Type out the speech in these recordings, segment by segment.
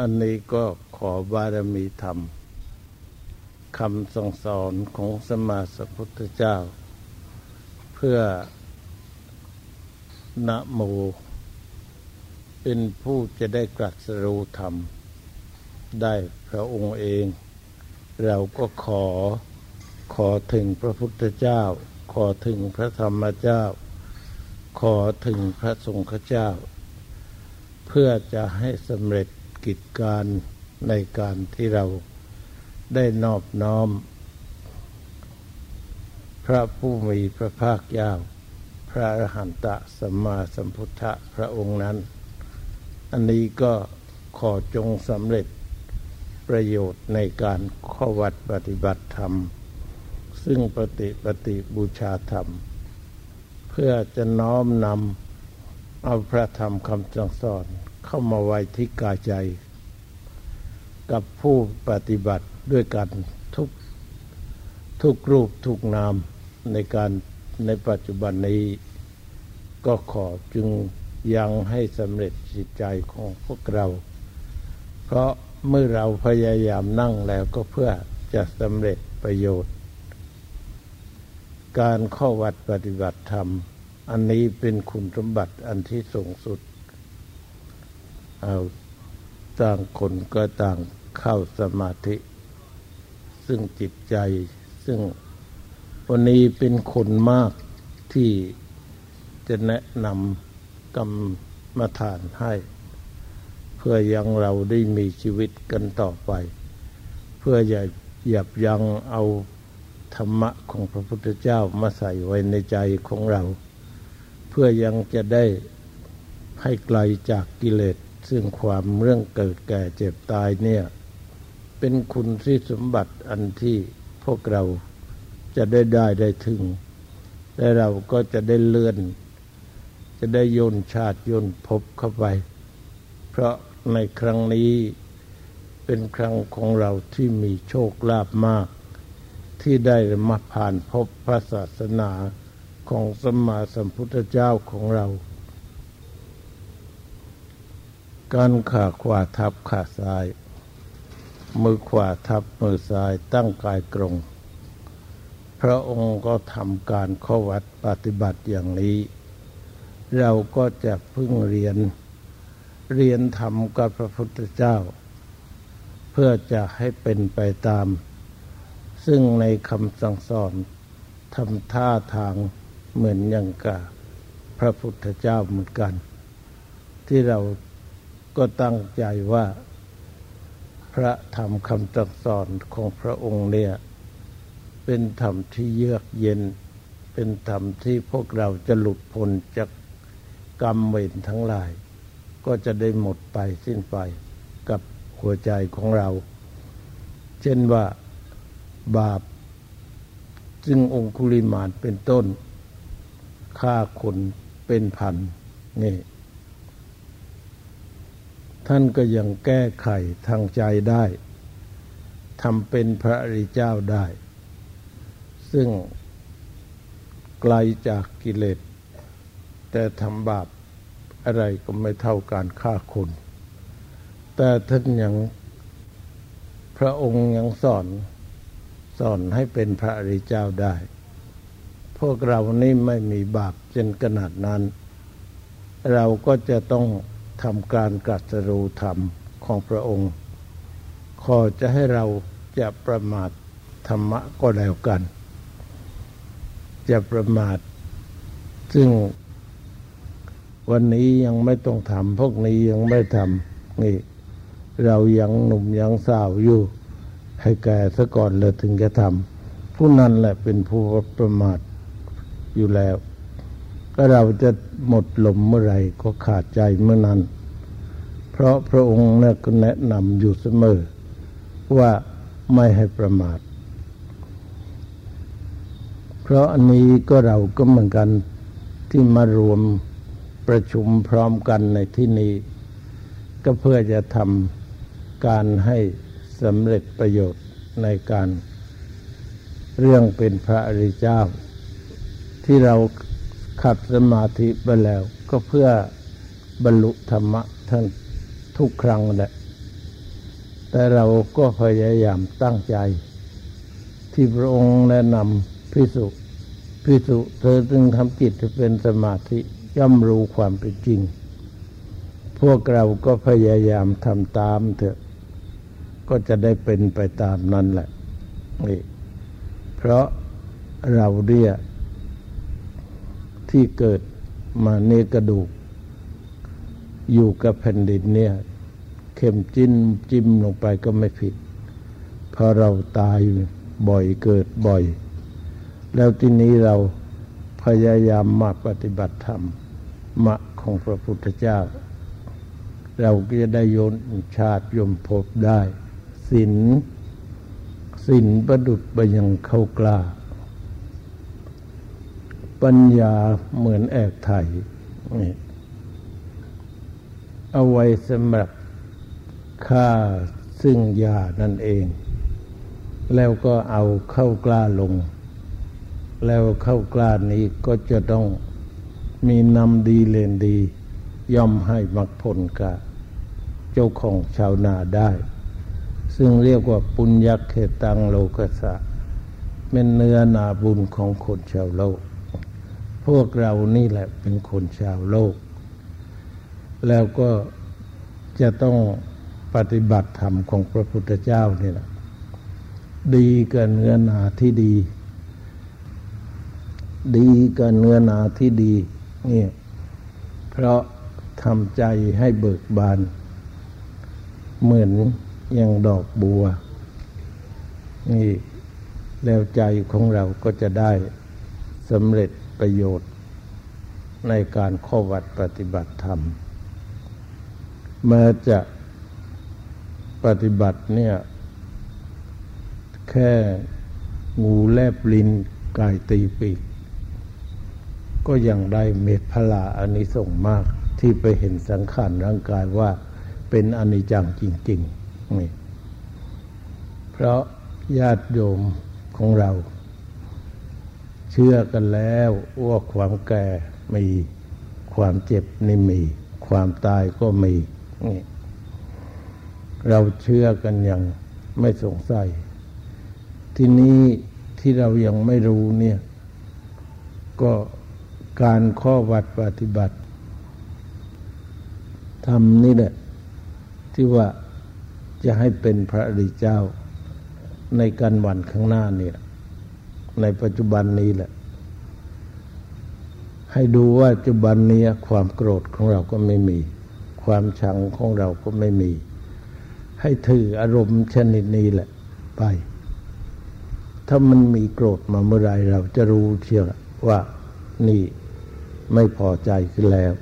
อันนี้ก็ขอบารมีธรรมคำสั่งสอนของสมมาสัพพุทธเจ้า เพื่อนะโม เป็นผู้จะได้กรัสรู้ธรรม ได้พระองค์เอง เราก็ขอขอถึงพระพุทธเจ้า ขอถึงพระธรรมเจ้า ขอถึงพระสงฆ์เจ้า เพื่อจะให้สำเร็จ กิจการในการที่เราได้นอบน้อม พระผู้มีพระภาคยาวพระอรหันตสัมมาสัมพุทธะพระองค์นั้น อันนี้ก็ขอจงสำเร็จประโยชน์ในการข้อวัดปฏิบัติธรรม ซึ่งปฏิปฏิบูชาธรรม เพื่อจะน้อมนำเอาพระธรรมคำสั่งสอน เข้ามาไว้ที่กายใจ กับผู้ปฏิบัติด้วยกันทุกทุกรูปทุกนามในการในปัจจุบันนี้ก็ขอจึงยังให้สำเร็จจิตใจของพวกเรา เพราะเมื่อเราพยายามนั่งแล้วก็เพื่อจะสำเร็จประโยชน์ การข้าวัดปฏิบัติธรรม อันนี้เป็นคุณสมบัติอันที่สูงสุด เอาต่างคนก็ต่างเข้าสมาธิ ซึ่งจิตใจซึ่งวันนี้เป็นคนมากที่จะแนะนำกรรมฐานให้ เพื่อยังเราได้มีชีวิตกันต่อไป เพื่ออย่าหยับยังเอาธรรมะของพระพุทธเจ้ามาใส่ไว้ในใจของเรา เพื่อยังจะได้ให้ไกลจากกิเลส ซึ่งความเรื่องเกิดแก่เจ็บตายเนี่ย เป็นคุณที่สมบัติอันที่พวกเราจะได้ได้ได้ถึง และเราก็จะได้เลื่อน จะได้โยนชาติโยนพบเข้าไป เพราะในครั้งนี้เป็นครั้งของเราที่มีโชคลาภมาก ที่ได้มาผ่านพบพระศาสนาของสมมาสัมพุทธเจ้าของเรา การขาขวาทับขาซ้าย มือขวาทับมือซ้ายตั้งกายกรง พระองค์ก็ทำการข้อวัดปฏิบัติอย่างนี้ เราก็จะพึ่งเรียน เรียนธรรมกับพระพุทธเจ้า เพื่อจะให้เป็นไปตาม ซึ่งในคำสั่งสอนทำท่าทางเหมือนอย่างกับพระพุทธเจ้าเหมือนกัน ที่เรา ก็ตั้งใจว่าพระธรรมคำตักสอนของพระองค์เนี่ย เป็นธรรมที่เยือกเย็น เป็นธรรมที่พวกเราจะหลุดพ้นจากกรรมเวรทั้งหลาย ก็จะได้หมดไปสิ้นไปกับหัวใจของเรา เช่นว่าบาปจึงองคุลิมานเป็นต้นฆ่าคนเป็นพันนี่ ท่านก็ยังแก้ไขทางใจได้ทำเป็นพระริเจ้าได้ ซึ่งไกลจากกิเลส แต่ทำบาปอะไรก็ไม่เท่าการฆ่าคน แต่ท่านยังพระองค์ยังสอนสอนให้เป็นพระอริเจ้าได้ พวกเรานี่ไม่มีบาปจนขนาดนั้น เราก็จะต้อง ทำการกัสรูธรรมของพระองค์ ขอจะให้เราจะประมาทธรรมะก็แล้วกัน จะประมาท ซึ่งวันนี้ยังไม่ต้องทำพวกนี้ยังไม่ทำนี่ เรายังหนุ่มยังสาวอยู่ ให้แก่ซะก่อนเลยถึงจะทำผู้นั้นแหละเป็นผู้ประมาทอยู่แล้ว ก็เราจะหมดลมเมื่อไรก็ขาดใจเมื่อนั้น เพราะพระองค์นี่ยก็แนะนำอยู่เสมอ ว่าไม่ให้ประมาท เพราะอันนี้ก็เราก็เหมือนกันที่มารวมประชุมพร้อมกันในที่นี้ ก็เพื่อจะทำการให้สำเร็จประโยชน์ในการเรื่องเป็นพระอริยเจ้า ที่เรา ขัดสมาธิไปแล้ว ก็เพื่อบรรลุธรรมะท่านทุกครั้งแหละแต่เราก็พยายามตั้งใจ ที่พระองค์แนะนำพิสุพิสุเธอจึงทำจิตเป็นสมาธิย่อมรู้ความเป็นจริง พวกเราก็พยายามทำตามเถอะ ก็จะได้เป็นไปตามนั้นแหละนี่เพราะเราเรียก ที่เกิดมาเนกระดูก อยู่กับแผ่นดินเนี่ย เข็มจิ้นจิ้มลงไปก็ไม่ผิด เพราะเราตายบ่อยเกิดบ่อย แล้วที่นี้เราพยายามมาปฏิบัติธรรมมะของพระพุทธเจ้า เราก็จะได้ยนชาติยมพบได้สินสินประดุดไปยังเข้ากล้า ปัญญาเหมือนแอกไถเอาไว้สำหรับฆ่าซึ่งยานั่นเอง แล้วก็เอาเข้ากล้าลง แล้วเข้ากล้านี้ก็จะต้องมีนำดีเลนดี ย่อมให้มักผลกะเจ้าของชาวนาได้ ซึ่งเรียกว่าปุญญเขตังโลกสะเป็นเนื้อนาบุญของคนชาวโลก พวกเรานี่แหละเป็นคนชาวโลก แล้วก็จะต้องปฏิบัติธรรมของพระพุทธเจ้านี่แหละดีกับเนื้อนาที่ดี ดีกับเนื้อนาที่ดีนี่เพราะทำใจให้เบิกบาน เหมือนอย่างดอกบัว นี่แล้วใจของเราก็จะได้สำเร็จ ประโยชน์ในการข้อวัดปฏิบัติธรรมเมื่อจะปฏิบัติเนี่ย แค่งูแลบลิ้นกายตีปีก ก็ยังได้เมตพลาอันนี้ส่งมากที่ไปเห็นสังขารร่างกายว่าเป็นอนิจจังจริงๆนี่เพราะญาติโยมของเรา เชื่อกันแล้วว่าความแก่มี ความเจ็บนี่มี ความตายก็มีนี่เราเชื่อกันอย่างไม่สงสัย ที่นี้ที่เรายังไม่รู้เนี่ย ก็การข้อวัดปฏิบัติทำนี่แหละที่ว่าจะให้เป็นพระริเจ้าในการวันข้างหน้านี่ ในปัจจุบันนี้แหละ ให้ดูว่าปัจจุบันนี้ความโกรธของเราก็ไม่มี ความชังของเราก็ไม่มี ให้ถืออารมณ์ชนิดนี้แหละ ไป ถ้ามันมีโกรธมาเมื่อไรเราจะรู้เชียวว่านี่ไม่พอใจขึ้นแล้ว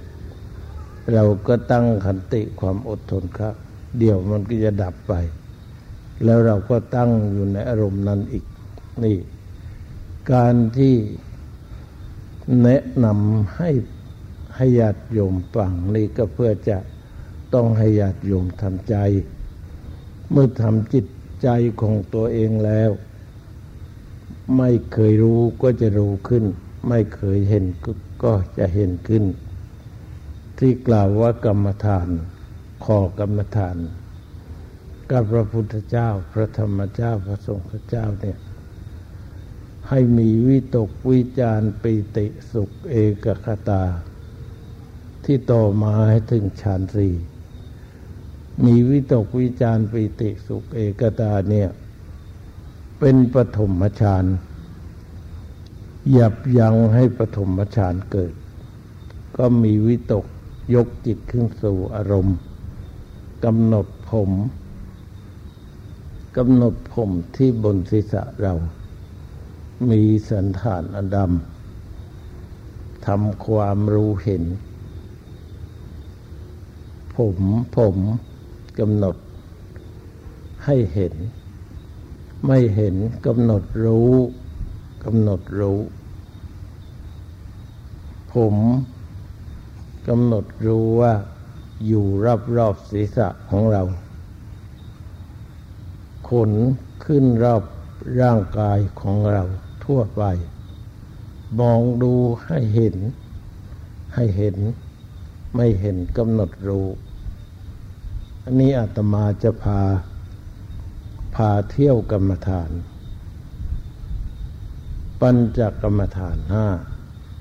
เราก็ตั้งขันติความอดทนครับ เดี๋ยวมันก็จะดับไป แล้วเราก็ตั้งอยู่ในอารมณ์นั้นอีกนี่ การที่แนะนำให้ให้ญาติโยมฟังนี่ก็เพื่อจะต้องให้ญาติโยมทำใจ เมื่อทำจิตใจของตัวเองแล้ว ไม่เคยรู้ก็จะรู้ขึ้น ไม่เคยเห็นก็จะเห็นขึ้น ที่กล่าวว่ากรรมฐานขอกรรมฐานกับพระพุทธเจ้า พระธรรมเจ้าพระสงฆ์เจ้าเนี่ย ให้มีวิตกวิจารปิติสุขเอกคตา ที่ต่อมาให้ถึงฌานสี่มีวิตกวิจารปิติสุขเอกตาเนี่ย เป็นปฐมฌานยับยั้งให้ปฐมฌานเกิด ก็มีวิตกยกจิตขึ้นสู่อารมณ์กำหนดผมกำหนดผมที่บนศีรษะเรา มีสันฐานอดำทำความรู้เห็น ผมผมกำหนด ให้เห็น ไม่เห็นกำหนดรู้กำหนดรู้ ผมกำหนดรู้ว่าอยู่รอบรอบศีรษะของเรา ขนขึ้นรอบร่างกายของเรา ทั่วไป มองดูให้เห็น ให้เห็น ไม่เห็นกำหนดรู้ อันนี้อาตมาจะพา พาเที่ยวกรรมฐาน ปัญจกรรมฐานห้า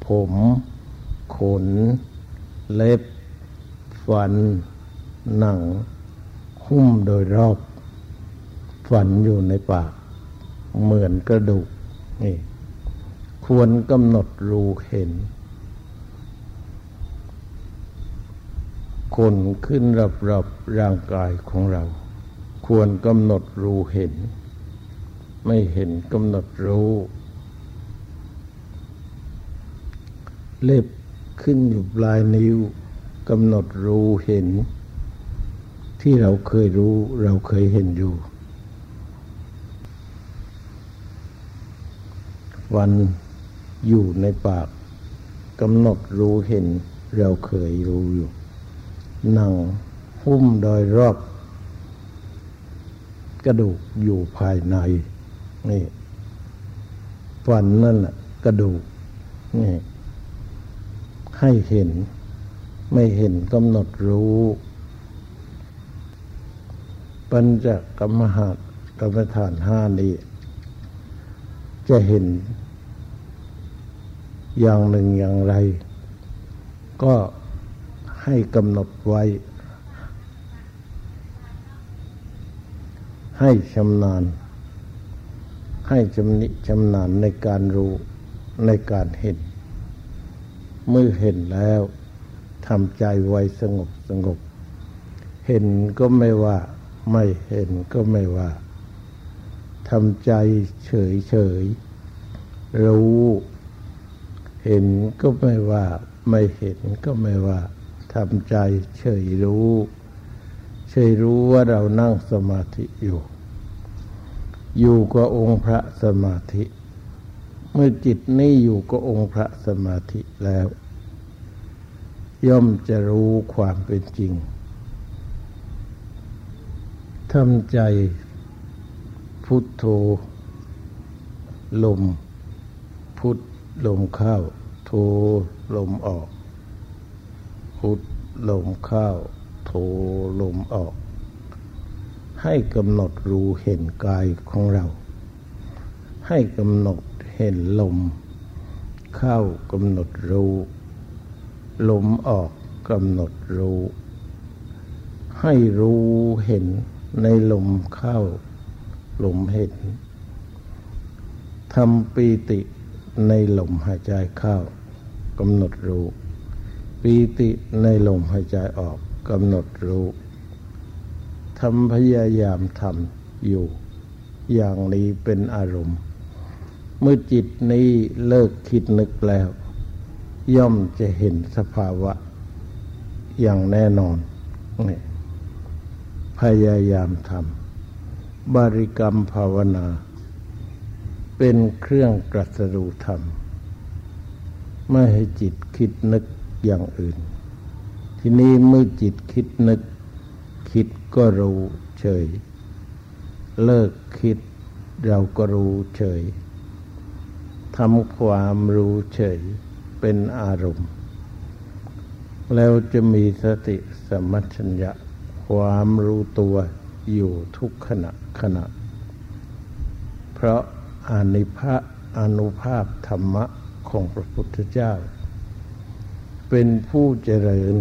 ผม ขน เล็บ ฟัน หนัง หุ้มโดยรอบ ฝันอยู่ในปาก เหมือนกระดูก นี่ ควรกำหนดรูเห็น คนขึ้นรับรับร่างกายของเรา ควรกำหนดรู้เห็น ไม่เห็นกำหนดรู้ เล็บขึ้นอยู่ปลายนิ้วกำหนดรู้เห็น ที่เราเคยรู้เราเคยเห็นอยู่ วันอยู่ในปากกำหนดรู้เห็นเราเคยรู้อยู่นั่งหุ้มโดยรอบ กระดูกอยู่ภายใน นี่ฟันนั่นแหละกระดูกนี่ให้เห็น ไม่เห็นกำหนดรู้ปัญจกรรมหารกรรมฐานห้านี้จะเห็น อย่างหนึ่งอย่างไร ก็ให้กำหนดไว้ ให้ชำนาญ ให้ชำนิชำนาญในการรู้ในการเห็น เมื่อเห็นแล้วทำใจไว้สงบสงบ เห็นก็ไม่ว่า ไม่เห็นก็ไม่ว่าทำใจเฉยเฉยรู้ เห็นก็ไม่ว่า ไม่เห็นก็ไม่ว่าทำใจเฉยรู้ เฉยรู้ว่าเรานั่งสมาธิอยู่ อยู่กับองค์พระสมาธิ เมื่อจิตนี้อยู่กับองค์พระสมาธิแล้ว ย่อมจะรู้ความเป็นจริงทำใจพุทโธลมพุท ลมเข้าโทลมออก พุทลมเข้าโทลมออก ให้กำหนดรู้เห็นกายของเรา ให้กำหนดเห็นลม เข้ากำหนดรู้ ลมออกกำหนดรู้ ให้รู้เห็นในลมเข้า ลมเห็นทำปีติ ในลมหายใจเข้ากำหนดรู้ปีติในลมหายใจออกกำหนดรู้ทำพยายามทำอยู่ อย่างนี้เป็นอารมณ์ เมื่อจิตนี้เลิกคิดนึกแล้ว ย่อมจะเห็นสภาวะ อย่างแน่นอนนี่พยายามทำบริกรรมภาวนา เป็นเครื่องกระสรูธรรม ไม่ให้จิตคิดนึกอย่างอื่น ทีนี้เมื่อจิตคิดนึก คิดก็รู้เฉย เลิกคิดเราก็รู้เฉยทำความรู้เฉยเป็นอารมณ์ แล้วจะมีสติสมัชัญญะความรู้ตัวอยู่ทุกขณะขณะ เพราะ อานิภาอนุภาพธรรมะของพระพุทธเจ้า เป็นผู้เจริญ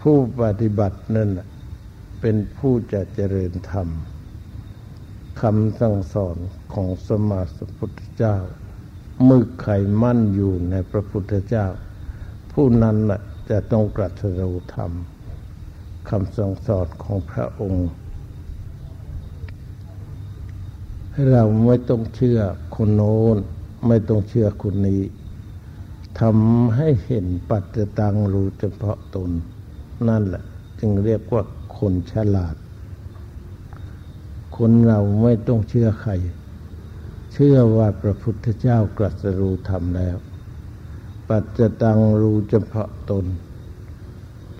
ผู้ปฏิบัตินั่นเป็นผู้จะเจริญธรรมคำสั่งสอนของสมมาสัมพุทธเจ้ามือไขมั่นอยู่ในพระพุทธเจ้า ผู้นั้นแหละจะต้องกรัตรูธรรมคำสั่งสอนของพระองค์ให้ เราไม่ต้องเชื่อคนโน้น ไม่ต้องเชื่อคนนี้ทำให้เห็นปัจจตังรู้เฉพาะตน นั่นแหละ จึงเรียกว่าคนฉลาด คนเราไม่ต้องเชื่อใคร เชื่อว่าพระพุทธเจ้ากรัสรู้ธรรมแล้ว ปัจจตังรู้เฉพาะตน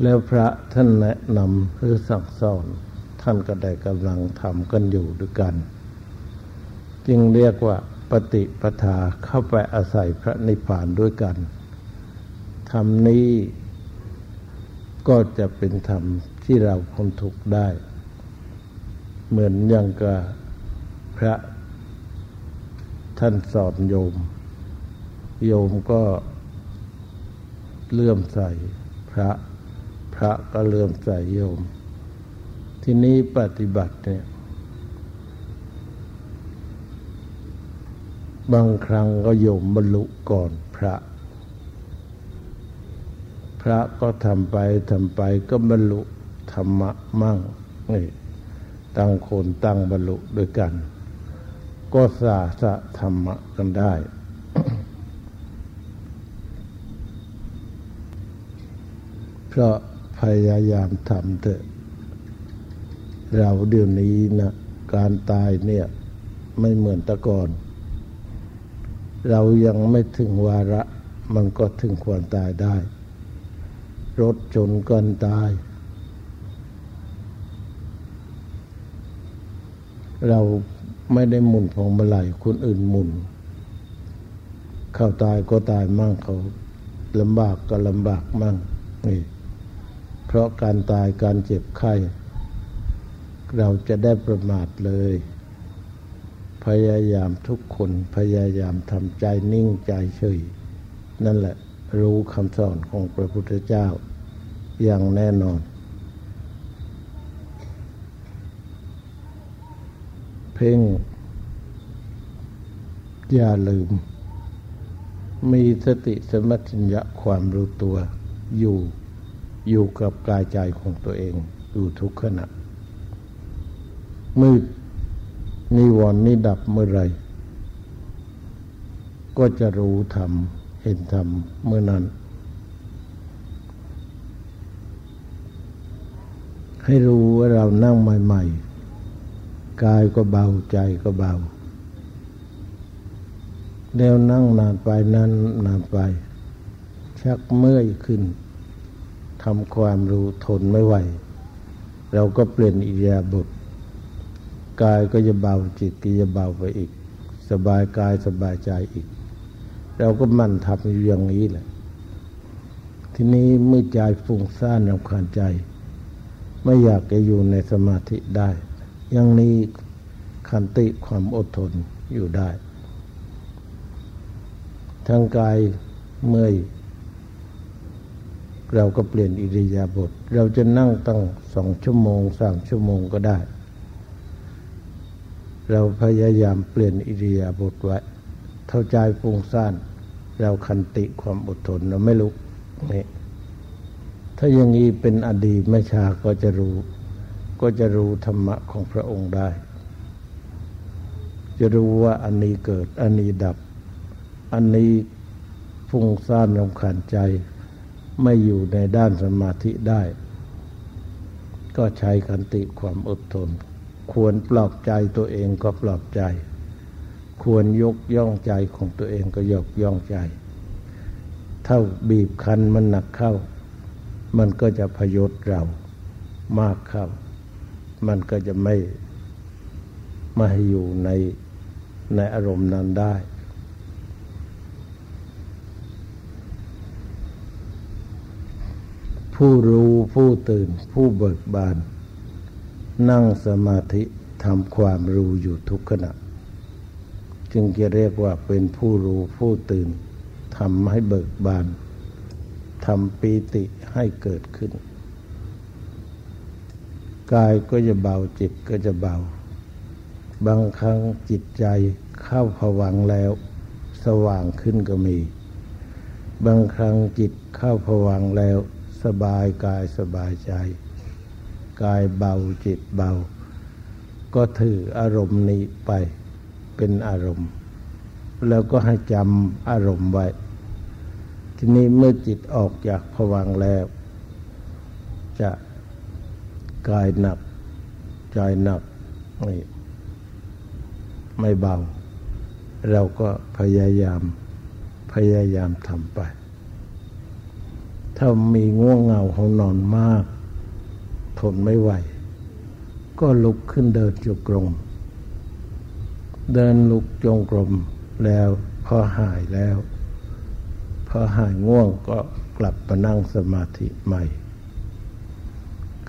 แล้วพระท่านแนะนำหรือสั่งสอน ท่านก็ได้กำลังทำกันอยู่ด้วยกัน จึงเรียกว่าปฏิปทาเข้าไปอาศัยพระนิพพานด้วยกันธรรมนี้ก็จะเป็นธรรมที่เราพ้นทุกข์ได้ เหมือนอย่างกับพระท่านสอนโยม โยมก็เลื่อมใสพระ พระก็เลื่อมใสโยม ที่นี้ปฏิบัติเนี่ย บางครั้งก็โยมบรรลุก่อนพระ พระก็ทำไปทำไปก็บรรลุธรรมะมั่งนี่ตั้งคนตั้งบรรลุด้วยกัน ก็สาสะธรรมะกันได้ เพราะพยายามทำเถอะ เราเดี๋ยวนี้นะการตายเนี่ยไม่เหมือนตะก่อน เรายังไม่ถึงวาระมันก็ถึงความตายได้ รถชนกันตาย เราไม่ได้หมุนพวงมาลัยคนอื่นหมุน เข้าตายก็ตายมั่งเขาลำบากก็ลำบากมั่งนี่เพราะการตายการเจ็บไข้ เราจะได้ประมาทเลย พยายามทุกคนพยายามทำใจนิ่งใจเฉย นั่นแหละรู้คำสอนของพระพุทธเจ้าอย่างแน่นอน เพ่ง อย่าลืม มีสติสมัชัญญะความรู้ตัว อยู่อยู่กับกายใจของตัวเอง อยู่ทุกขณะมืด นิวรณ์นิดับเมื่อไร ก็จะรู้ธรรมเห็นธรรมเมื่อนั้น ให้รู้ว่าเรานั่งใหม่ ๆ กายก็เบาใจก็เบา แล้วนั่งนานไปนั้นนานไป ชักเมื่อยขึ้นทำความรู้ทนไม่ไหว เราก็เปลี่ยนอิริยาบถ กายก็จะเบาจิตก็จะเบาไปอีก สบายกายสบายใจอีก เราก็มั่นทำอยู่อย่างนี้แหละ ทีนี้เมื่อใจฟุ้งซ่านรำคาญใจ ไม่อยากจะอยู่ในสมาธิได้ยังนี้ขันติความอดทนอยู่ได้ ทางกายเมื่อยเราก็เปลี่ยนอิริยาบถเราจะนั่งตั้งสองชั่วโมงสามชั่วโมงก็ได้ เราพยายามเปลี่ยนอิริยาบถไว้ เท่าใจฟุ้งซ่าน เราคันติความอดทนเราไม่ลุกนี่ถ้าอย่างนี้เป็นอดีตไม่ชาก็จะรู้ ก็จะรู้ธรรมะของพระองค์ได้ จะรู้ว่าอันนี้เกิด อันนี้ดับ อันนี้ฟุ้งซ่านรำคาญใจ ไม่อยู่ในด้านสมาธิได้ ก็ใช้ขันติความอดทน ควรปลอบใจตัวเองก็ปลอบใจ ควรยกย่องใจของตัวเองก็ยกย่องใจ เท่าบีบคั้นมันหนักเข้า มันก็จะพยศเรามากเข้า มันก็จะไม่ไม่อยู่ในในอารมณ์นั้นได้ผู้รู้ผู้ตื่นผู้เบิกบาน นั่งสมาธิทำความรู้อยู่ทุกขณะ จึงจะเรียกว่าเป็นผู้รู้ผู้ตื่นทำให้เบิกบานทำปีติให้เกิดขึ้น กายก็จะเบาจิตก็จะเบา บางครั้งจิตใจเข้าผวังแล้ว สว่างขึ้นก็มี บางครั้งจิตเข้าผวังแล้ว สบายกายสบายใจ กายเบาจิตเบา ก็ถืออารมณ์นี้ไปเป็นอารมณ์ แล้วก็ให้จำอารมณ์ไว้ ทีนี้เมื่อจิตออกจากผวังแล้ว จะกายหนักใจหนักไม่ไม่เบา เราก็พยายามพยายามทำไป ถ้ามีง่วงเหงาของนอนมาก ทนไม่ไหว ก็ลุกขึ้นเดินจงกรม เดินลุกจงกรมแล้วพอหายแล้ว พอหายง่วงก็กลับมานั่งสมาธิใหม่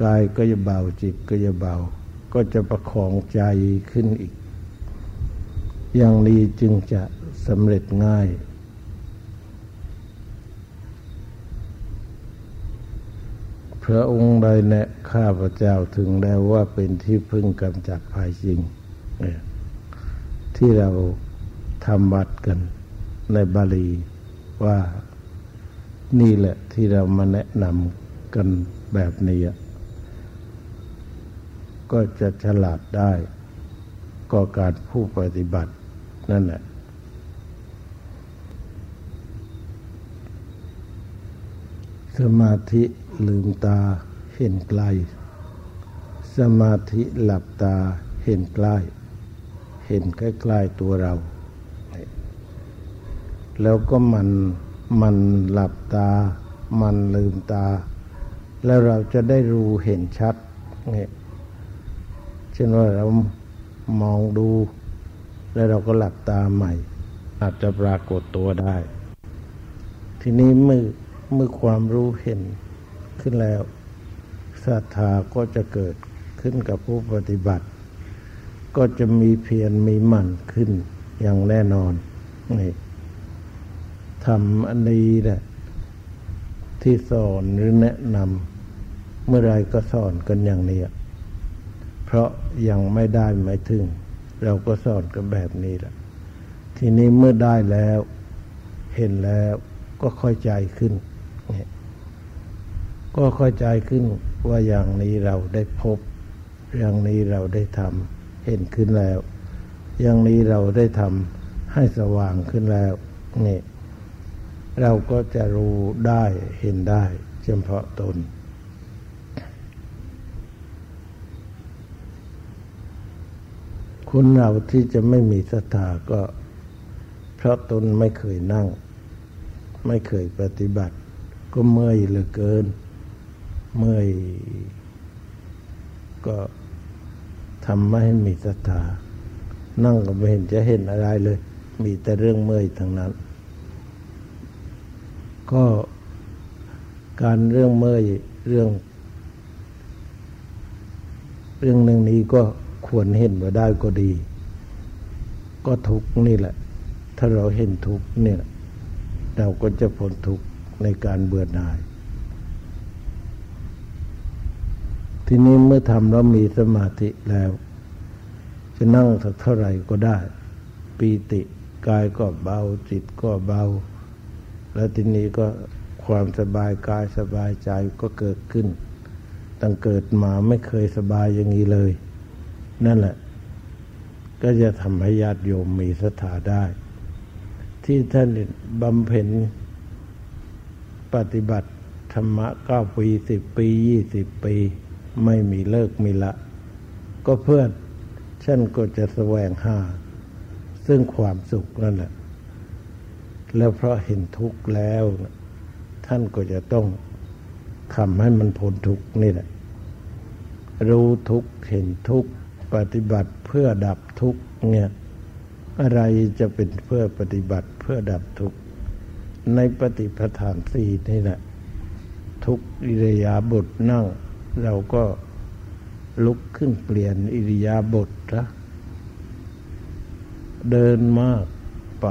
กายก็จะเบาจิตก็จะเบา ก็จะประคองใจขึ้นอีก อย่างนี้จึงจะสำเร็จง่าย พระองค์ใดแนะข้าพระเจ้าถึงแล้วว่าเป็นที่พึ่งกำจัดภัยจริง ที่เราทำวัดกันในบาลีว่านี่แหละที่เรามาแนะนำกันแบบนี้ ก็จะฉลาดได้ก็การผู้ปฏิบัตินั่นแหละสมาธิ ลืมตาเห็นไกล สมาธิหลับตาเห็นใกล้ เห็นใกล้ๆตัวเรา แล้วก็มันมันหลับตา มันลืมตา แล้วเราจะได้รู้เห็นชัดเนี่ยเช่นว่าเรามองดู แล้วเราก็หลับตาใหม่ อาจจะปรากฏตัวได้ ทีนี้เมื่อเมื่อความรู้เห็น ขึ้นแล้วศรัทธาก็จะเกิดขึ้นกับผู้ปฏิบัติ ก็จะมีเพียรมีหมั่นขึ้นอย่างแน่นอนนี่ทำอันนี้แหละที่สอนหรือแนะนำเมื่อไรก็สอนกันอย่างนี้เพราะยังไม่ได้ไม่ถึง เราก็สอนกันแบบนี้แหละทีนี้เมื่อได้แล้ว เห็นแล้วก็ค่อยใจขึ้นเนี่ย ก็ค่อยใจขึ้นว่าอย่างนี้เราได้พบ อย่างนี้เราได้ทำเห็นขึ้นแล้ว อย่างนี้เราได้ทำให้สว่างขึ้นแล้วนี่เราก็จะรู้ได้เห็นได้เฉพาะตน คุณเราที่จะไม่มีศรัทธาก็ เพราะตนไม่เคยนั่ง ไม่เคยปฏิบัติ ก็เมื่อยเหลือเกิน เมื่อยก็ทำไม่ให้มีศรัทธานั่งก็ไม่เห็นจะเห็นอะไรเลย มีแต่เรื่องเมื่อยทั้งนั้น ก็การเรื่องเมื่อยเรื่อง เรื่องหนึ่งนี้ก็ควรเห็นว่าได้ก็ดี ก็ทุกนี่แหละ ถ้าเราเห็นทุกเนี่ย เราก็จะพ้นทุกในการเบื่อหน่าย ทีนี้เมื่อทำแล้วมีสมาธิแล้ว จะนั่งสักเท่าไหร่ก็ได้ ปีติกายก็เบา จิตก็เบา แล้วทีนี้ก็ความสบายกายสบายใจก็เกิดขึ้น ตั้งเกิดมาไม่เคยสบายอย่างนี้เลย นั่นแหละ ก็จะทำให้ญาติโยมมีศรัทธาได้ ที่ท่านบำเพ็ญปฏิบัติธรรมะเก้าปีสิบปียี่สิบปี ไม่มีเลิกมีละ ก็เพื่อนฉันก็จะแสวงหา ซึ่งความสุขนั่นแหละ แล้วเพราะเห็นทุกข์แล้ว ท่านก็จะต้องทำให้มันพ้นทุกข์นี่แหละ รู้ทุกข์เห็นทุกข์ปฏิบัติเพื่อดับทุกข์เนี่ยอะไรจะเป็นเพื่อปฏิบัติเพื่อดับทุกข์ในปฏิปทานสี่นี่แหละทุกอิริยาบถนั่ง เราก็ลุกขึ้นเปลี่ยนอิริยาบถนะเดินมากไป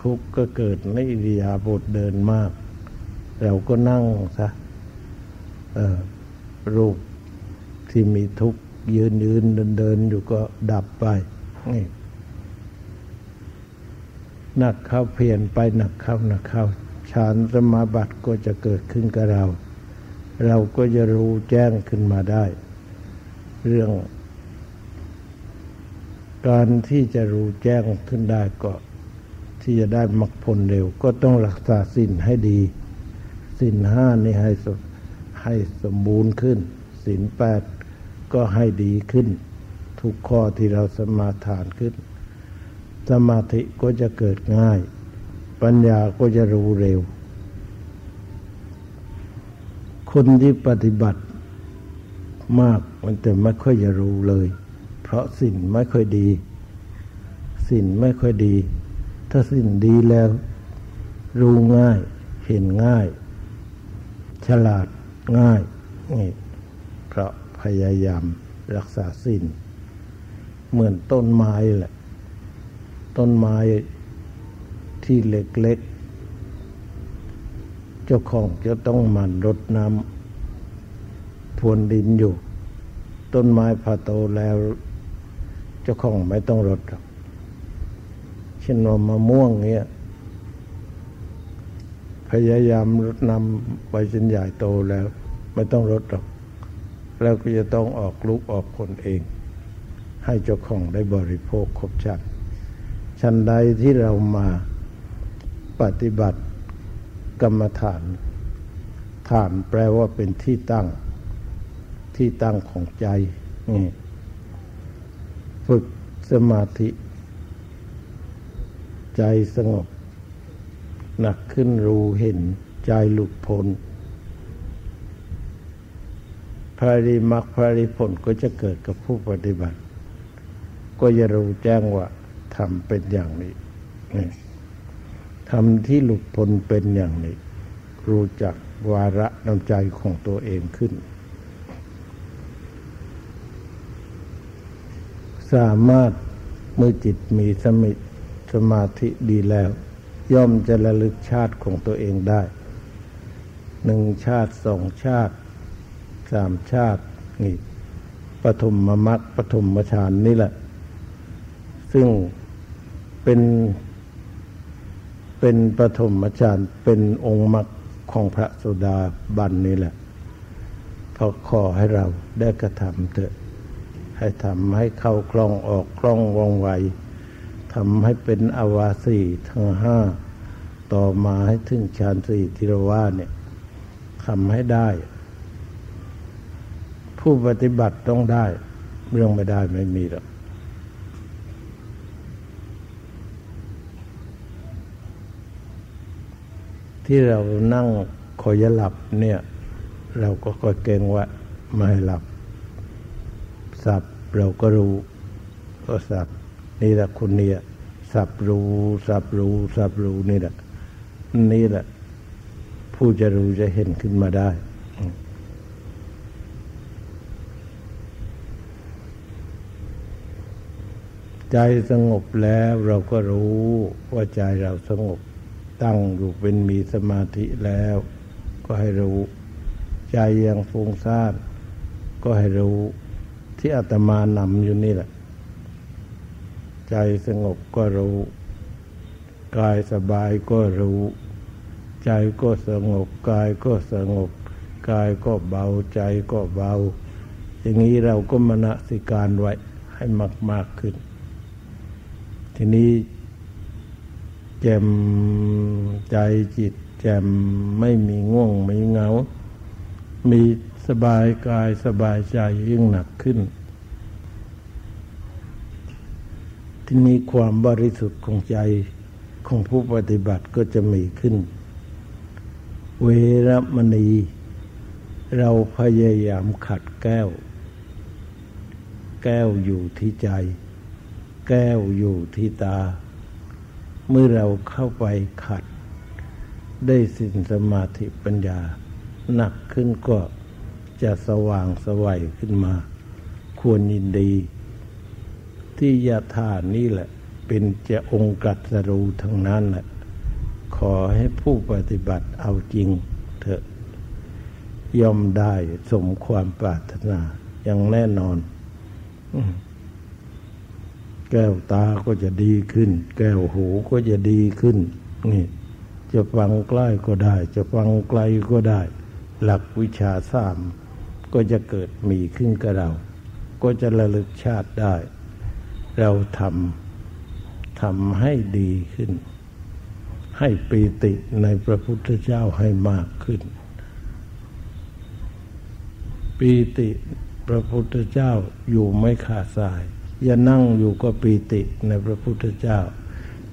ทุกข์ก็เกิดในอิริยาบถเดินมาก เราก็นั่งซะรูปที่มีทุกข์ยืนยืนเดินเดินอยู่ก็ดับไปนี่หนักเข้าเพียนไปหนักเข้าหนักเข้าฌานสมาบัติก็จะเกิดขึ้นกับเรา เราก็จะรู้แจ้งขึ้นมาได้ เรื่อง การที่จะรู้แจ้งขึ้นได้ก็ที่จะได้มรรคผลเร็ว ก็ต้องรักษาสินให้ดีสินห้านี่ให้ให้สมบูรณ์ขึ้นสินแปดก็ให้ดีขึ้น ทุกข้อที่เราสมาทานขึ้น สมาธิก็จะเกิดง่าย ปัญญาก็จะรู้เร็ว คนที่ปฏิบัติมากมันแต่ไม่ค่อยจะรู้เลย เพราะสินไม่ค่อยดีสินไม่ค่อยดี ถ้าสินดีแล้ว รู้ง่าย เห็นง่าย ฉลาดง่ายนี่เพราะพยายามรักษาศีลเหมือนต้นไม้แหละ ต้นไม้ที่เล็กๆ เจ้าของจะต้องมันรดน้ำพรวนดินอยู่ ต้นไม้พอโตแล้ว เจ้าของไม่ต้องรดหรอกเช่นว่ามะม่วงเงี้ยพยายามรดน้ำไปจนใหญ่โตแล้ว ไม่ต้องรดหรอก แล้วก็จะต้องออกลูกออกผลเอง ให้เจ้าของได้บริโภคครบชันชั้นใดที่เรามาปฏิบัติ กรรมฐาน ฐานแปลว่าเป็นที่ตั้ง ที่ตั้งของใจนี่ฝึกสมาธิ ใจสงบ หนักขึ้นรู้เห็นใจหลุดพ้นพระริมักพระริผลก็จะเกิดกับผู้ปฏิบัติ ก็จะรู้แจ้งว่าทำเป็นอย่างนี้นี่ ทำที่หลุดพ้นเป็นอย่างนี้ รู้จักวาระน้ำใจของตัวเองขึ้น สามารถเมื่อจิตมีสมิสมาธิดีแล้ว ย่อมจะระลึกชาติของตัวเองได้ หนึ่งชาติสองชาติ สามชาตินี่ปฐมมมรรคปฐมฌานนี่แหละ ซึ่งเป็น เป็นปฐมฌานเป็นองค์มรรคของพระสุดาบันนี่แหละพอขอให้เราได้กระทำเถอะ ให้ทำให้เข้าคล่องออกคล่องว่องไวทำให้เป็นอวาสีทั้งห้าต่อมาให้ถึงฌานสี่ทิรวาเนี่ยทำให้ได้ ผู้ปฏิบัติต้องได้ เรื่องไม่ได้ไม่มีหรอก ที่เรานั่งคอยหลับเนี่ย เราก็คอยเก่งว่าไม่ให้หลับ สับเราก็รู้ ก็สับนี่แหละคนนี้สับรู้สับรู้สับรู้นี่แหละนี่แหละ ผู้จะรู้จะเห็นขึ้นมาได้ใจสงบแล้วเราก็รู้ว่าใจเราสงบ ตั้งอยู่เป็นมีสมาธิแล้ว ก็ให้รู้ ใจยังฟุ้งซ่านก็ให้รู้ที่อาตมานำอยู่นี่แหละ ใจสงบก็รู้ กายสบายก็รู้ ใจก็สงบ กายก็สงบ กายก็เบาใจก็เบา อย่างนี้เราก็มณสิการไว้ให้มากมากขึ้น ทีนี้ แจ่มใจจิต แจ่มไม่มีง่วงไม่เหงา มีสบายกายสบายใจยิ่งหนักขึ้น ที่มีความบริสุทธิ์ของใจของผู้ปฏิบัติก็จะมีขึ้น เวรมณี เราพยายามขัดแก้ว แก้วอยู่ที่ใจ แก้วอยู่ที่ตา เมื่อเราเข้าไปขัด ได้สินสมาธิปัญญา หนักขึ้นก็จะสว่างสวัยขึ้นมา ควรยินดี ที่ยาทานนี่แหละ เป็นจะองค์กัตรูทั้งนั้นแหละขอให้ผู้ปฏิบัติเอาจริงเถอะย่อมได้สมความปรารถนาอย่างแน่นอน แก้วตาก็จะดีขึ้น แก้วหูก็จะดีขึ้น นี่ จะฟังใกล้ก็ได้ จะฟังไกลก็ได้ หลักวิชาสามก็จะเกิดมีขึ้นกับเรา ก็จะระลึกชาติได้ เราทำทำให้ดีขึ้น ให้ปีติในพระพุทธเจ้าให้มากขึ้น ปีติพระพุทธเจ้าอยู่ไม่ขาดสาย อย่านั่งอยู่ก็ปีติในพระพุทธเจ้า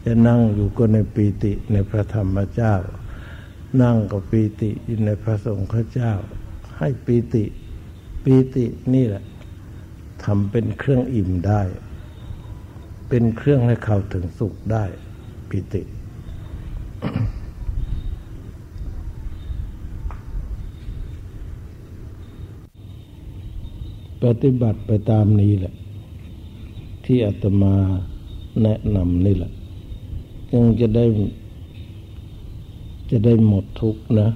อย่านั่งอยู่ก็ในปีติในพระธรรมเจ้า นั่งก็ปีติในพระสงฆ์เจ้า ให้ปีติปีตินี่แหละทำเป็นเครื่องอิ่มได้ เป็นเครื่องให้เข้าถึงสุขได้ปิติ ปฏิบัติไปตามนี้แหละ ที่อาตมาแนะนำนี่แหละจึงจะได้ จะได้หมดทุกนะ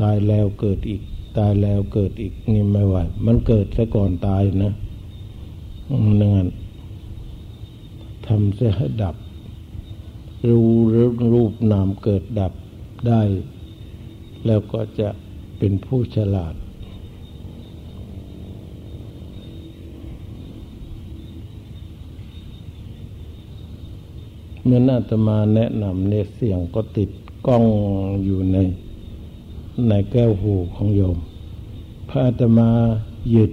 ตายแล้วเกิดอีก ตายแล้วเกิดอีกนี่ไม่ไหว มันเกิดซะก่อนตายนะนั่นทำเสียให้ดับ รู้รูปนามเกิดดับได้ แล้วก็จะเป็นผู้ฉลาด เมื่อนาตมาแนะนำเนี่ยเสียงก็ติดกล้องอยู่ใน ในแก้วหูของโยม พระอาตมาหยุด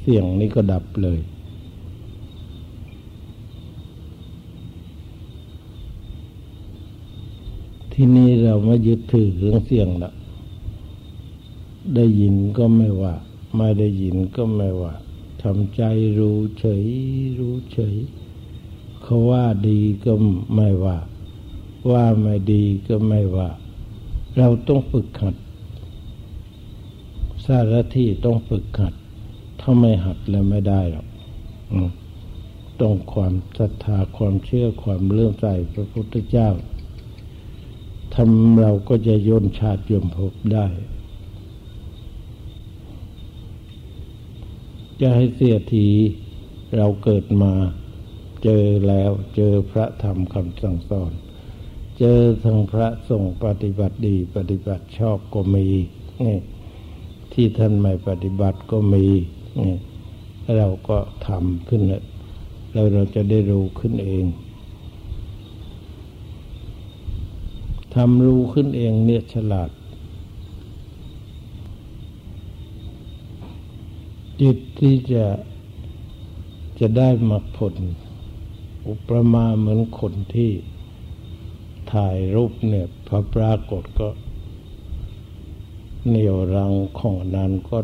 เสียงนี้ก็ดับเลย ที่นี่เราไม่ยึดถือเรื่องเสียงละได้ยินก็ไม่ว่า ไม่ได้ยินก็ไม่ว่าทำใจรู้เฉย รู้เฉย เขาว่าดีก็ไม่ว่า ว่าไม่ดีก็ไม่ว่า เราต้องฝึกหัด สารที่ต้องฝึกหัด ถ้าไม่หัดแล้วไม่ได้หรอกต้องความศรัทธาความเชื่อความเลื่อมใสพระพุทธเจ้าทำเราก็จะย่นชาติยมภพได้ จะให้เสียทีเราเกิดมา เจอแล้วเจอพระธรรมคำสั่งสอน เจอทางพระส่งปฏิบัติดี ปฏิบัติชอบก็มีนี่ที่ท่านไม่ปฏิบัติก็มีนี่เราก็ทำขึ้นแล้วเราจะได้รู้ขึ้นเองทำรู้ขึ้นเองเนี่ยฉลาด จิตที่จะจะได้มรรคผล อุปมาเหมือนคนที่ถ่ายรูปเนี่ยพอปรากฏก็ เหนี่ยวรังของนั้นก็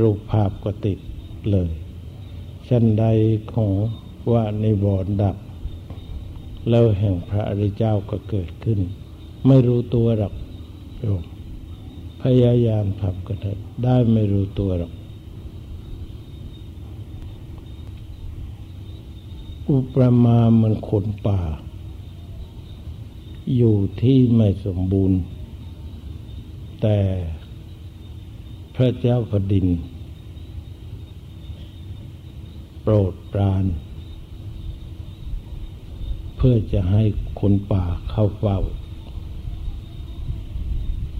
รูปภาพก็ติดเลยชั้นใดของว่าในบอนดับ แล้วแห่งพระอริเจ้าก็เกิดขึ้น ไม่รู้ตัวหรอกโยมพยายามทำกันเถอะได้ไม่รู้ตัวหรอก อุปมาเหมือนคนป่า อยู่ที่ไม่สมบูรณ์ แต่พระเจ้าพดิน โปรดปราน เพื่อจะให้คนป่าเข้าเฝ้า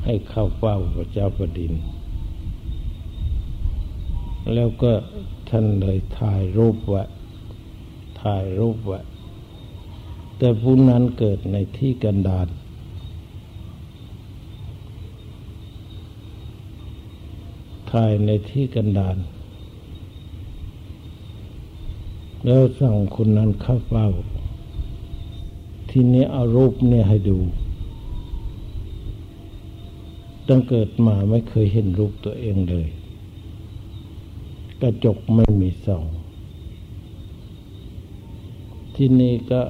ให้เข้าเฝ้าพระเจ้าพดิน แล้วก็ท่านเลยถ่ายรูปไว้ ถ่ายรูปไว้แต่ผู้นั้นเกิดในที่กันดารถ่ายในที่กันดารแล้วสั่งคนนั้นเข้าเฝ้า ทีนี้เอารูปเนี่ยให้ดู ตั้งเกิดมาไม่เคยเห็นรูปตัวเองเลย กระจกไม่มีส่อง ที่นี่ก็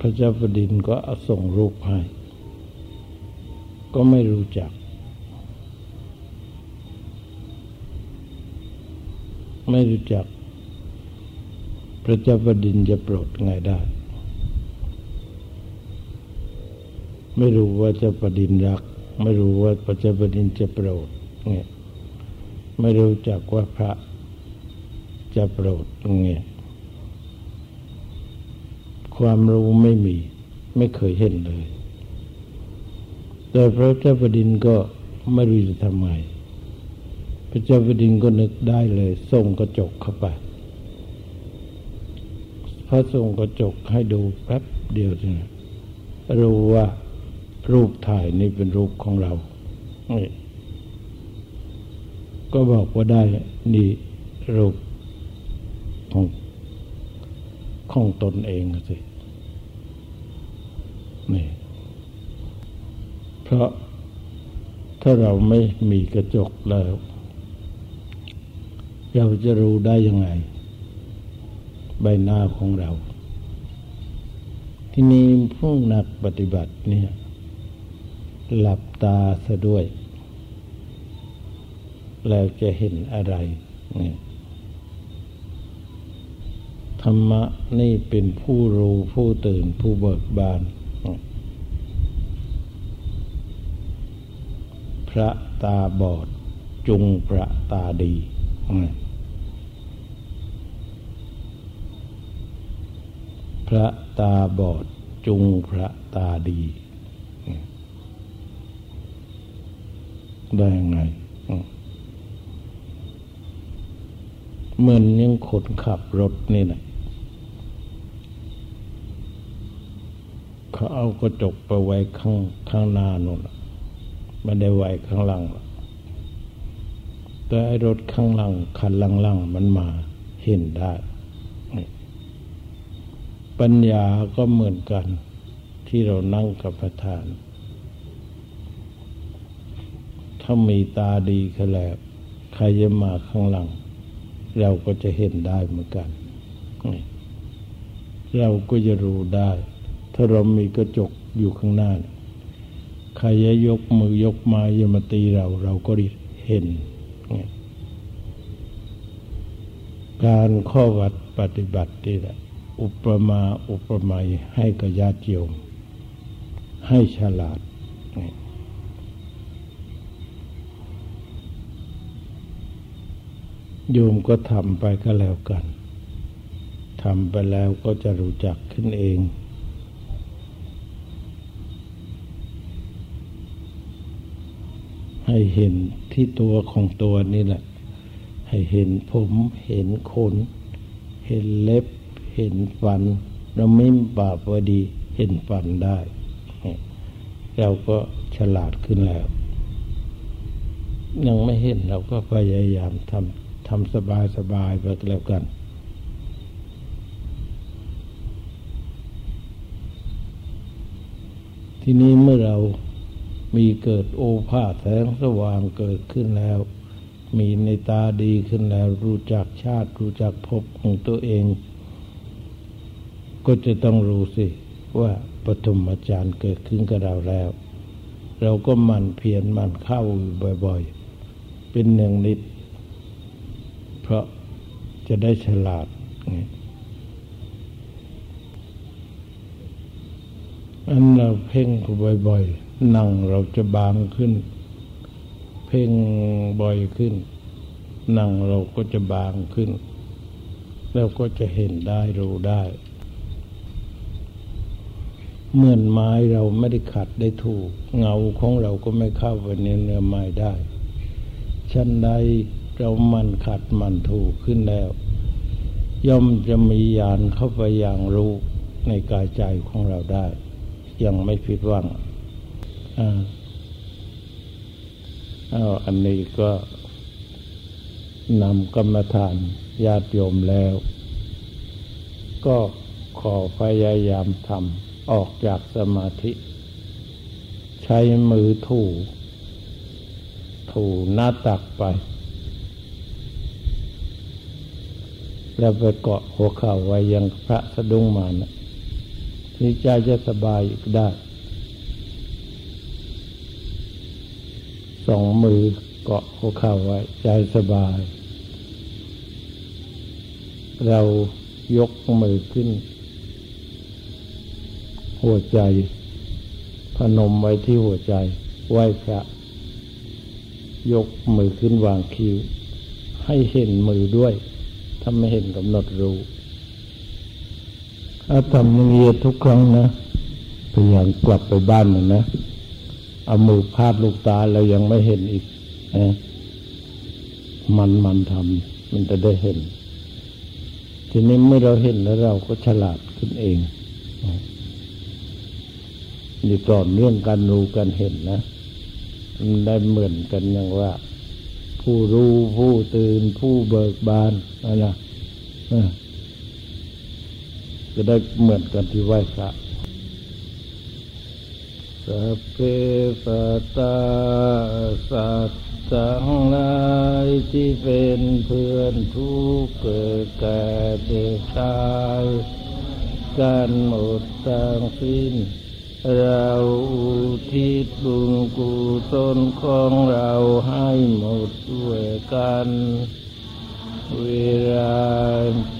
พระเจ้าแผ่นดินก็ส่งรูปให้ ก็ไม่รู้จัก ไม่รู้จัก พระเจ้าแผ่นดินจะโปรดไงได้ ไม่รู้ว่าจะประดินรัก ไม่รู้ว่าพระเจ้าแผ่นดินจะโปรดเนี่ยไม่รู้จักว่าพระจะโปรดเงี้ย ความรู้ไม่มี ไม่เคยเห็นเลย แต่พระเจ้าแผ่นดินก็ไม่รู้จะทำไง พระเจ้าแผ่นดินก็นึกได้เลย ส่งกระจกเข้าไป พระส่งกระจกให้ดูแป๊บเดียวนะรู้ว่ารูปถ่ายนี่เป็นรูปของเรา ก็บอกว่าได้นี่รูปของ ของตนเองสินี่เพราะถ้าเราไม่มีกระจกแล้ว เราจะรู้ได้ยังไง ใบหน้าของเรา ที่นี้ผู้นักปฏิบัติเนี่ย หลับตาซะด้วย แล้วจะเห็นอะไรนี่ ธรรมะนี่เป็นผู้รู้ผู้ตื่นผู้เบิกบาน พระตาบอดจุงพระตาดี พระตาบอดจุงพระตาดี ได้ยังไงเหมือนยังคนขับรถนี่นะ เขาเอากระจกไปไว้ข้างข้างหน้านู่นไม่ได้ไว้ข้างหลัง แต่ไอ้รถข้างหลังคันหลังๆมันมาเห็นได้ ปัญญาก็เหมือนกัน ที่เรานั่งกับประธาน ถ้ามีตาดีขแล้วใครจะมาข้างหลัง เราก็จะเห็นได้เหมือนกัน เราก็จะรู้ได้ ถ้าเรามีกระจกอยู่ข้างหน้า ใครจะยกมือยกมาจะมาตีเราเราก็เห็น การข้อวัดปฏิบัตินี่แหละอุปมาอุปไมยให้กับญาติโยม ให้ฉลาด โยมก็ทำไปก็แล้วกันทำไปแล้วก็จะรู้จักขึ้นเอง ให้เห็นที่ตัวของตัวนี่แหละ ให้เห็นผมเห็นขน เห็นเล็บ เห็นฟัน เราไม่บาปวดีเห็นฟันได้ เราก็ฉลาดขึ้นแล้ว ยังไม่เห็นเราก็พยายามทำทำสบายสบายไปแล้วกันทีนี้เมื่อเรา มีเกิดโอภาสแสงสว่างเกิดขึ้นแล้ว มีในตาดีขึ้นแล้ว รู้จักชาติ รู้จักภพของตัวเอง ก็จะต้องรู้สิว่าปฐมอาจารย์เกิดขึ้นกับเราแล้ว เราก็มันเพียรมันเข้าบ่อยๆ เป็นหนึ่งนิด เพราะจะได้ฉลาดอันเราเพ่งบ่อยๆ นั่งเราจะบางขึ้น เพ่งบ่อยขึ้น นั่งเราก็จะบางขึ้น แล้วก็จะเห็นได้รู้ได้เหมือนไม้เราไม่ได้ขัดได้ถูก เงาของเราก็ไม่เข้าไปในเนื้อไม้ได้ชั้นใดเรามันขัดมันถูกขึ้นแล้ว ย่อมจะมียานเข้าไปอย่างรู้ในกายใจของเราได้ ยังไม่ผิดหวัง อ้าวอันนี้ก็นำกรรมฐานญาติโยมแล้ว ก็ขอพยายามทำออกจากสมาธิ ใช้มือถู ถูหน้าตักไป แล้วไปเกาะหัวเข่าไว้ยังพระสะดุ้งมานะที่ใจจะสบายอีกได้ส องมือเกาะหัวเข่าไว้ใจสบาย เรายกมือขึ้น หัวใจ พนมไว้ที่หัวใจ ไหว้พระ ยกมือขึ้นวางคิ้ว ให้เห็นมือด้วย ถ้าไม่เห็นกำหนดรู้ถ้าทำอย่างนี้ทุกครั้งนะพยายามกลับไปบ้านหนึ่งนะ เอามือพาดลูกตาแล้วยังไม่เห็นอีกนะมันมันทำมันจะได้เห็น ทีนี้เมื่อเราเห็นแล้วเราก็ฉลาดขึ้นเองนี่ก่อนเรื่องการรู้การเห็นนะมันได้เหมือนกันอย่างว่า ผู้รู้ผู้ตื่น ผู้เบิกบานอะไรนะจะได้เหมือนกันที่ไหว้พระ สัพเพสัตตาสัตว์ทั้งหลายที่เป็นเพื่อนทุกเกิดแก่เจ็ตายกันหมดทั้งสิ้น เราทิศบุญกุศลของเราให้หมดด้วยกันเวลา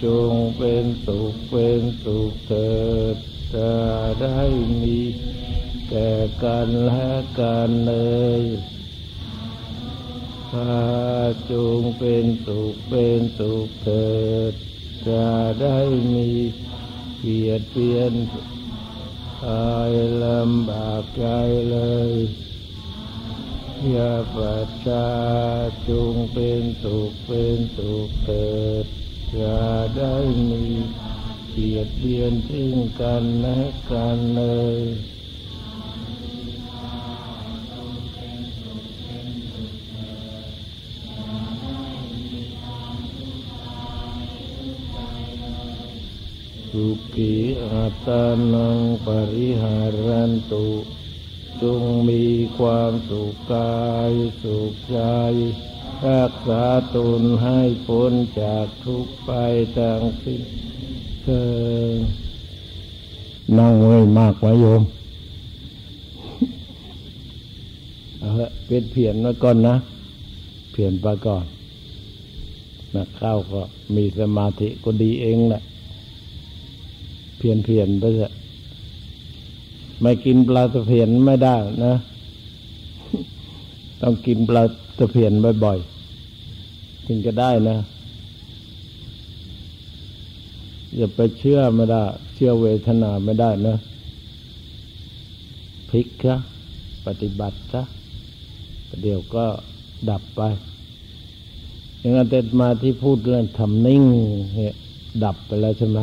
จงเป็นสุขเป็นสุขเถิดจะได้มี แก่กันและกันเลยพาจงเป็นสุขเป็นสุขเถิด จะได้มีเกียรติเปลี่ยนกายลำบากใจเลยอย่าปัจจาจงเป็นสุขเป็นสุขเถิด จะได้มีเกียรติเบียนทิ้งกันและกันเลย สุขีอัตานังปริหารันตุจงมีความสุขกายสุขใจ รักษาตนให้พ้นจากทุกไปทั้งสิ้นเธอนั่งไม่มากไว้โยมเอาละเป็นเพียนมาก่อนนะ เพียนไปก่อนนักเข้าก็มีสมาธิก็ดีเองแหละ พียนเพียนไปเถอะไม่กินปลาตะเพียนไม่ได้นะ ต้องกินปลาตะเพียนบ่อยๆถึงจะได้นะอย่าไปเชื่อไม่ได้ เชื่อเวทนาไม่ได้นะพลิกซะปฏิบัติซะเดี๋ยวก็ดับไปอย่างนั้นแต่มาที่พูดเรื่องทำนิ่งเนี่ยดับไปแล้วใช่ไหม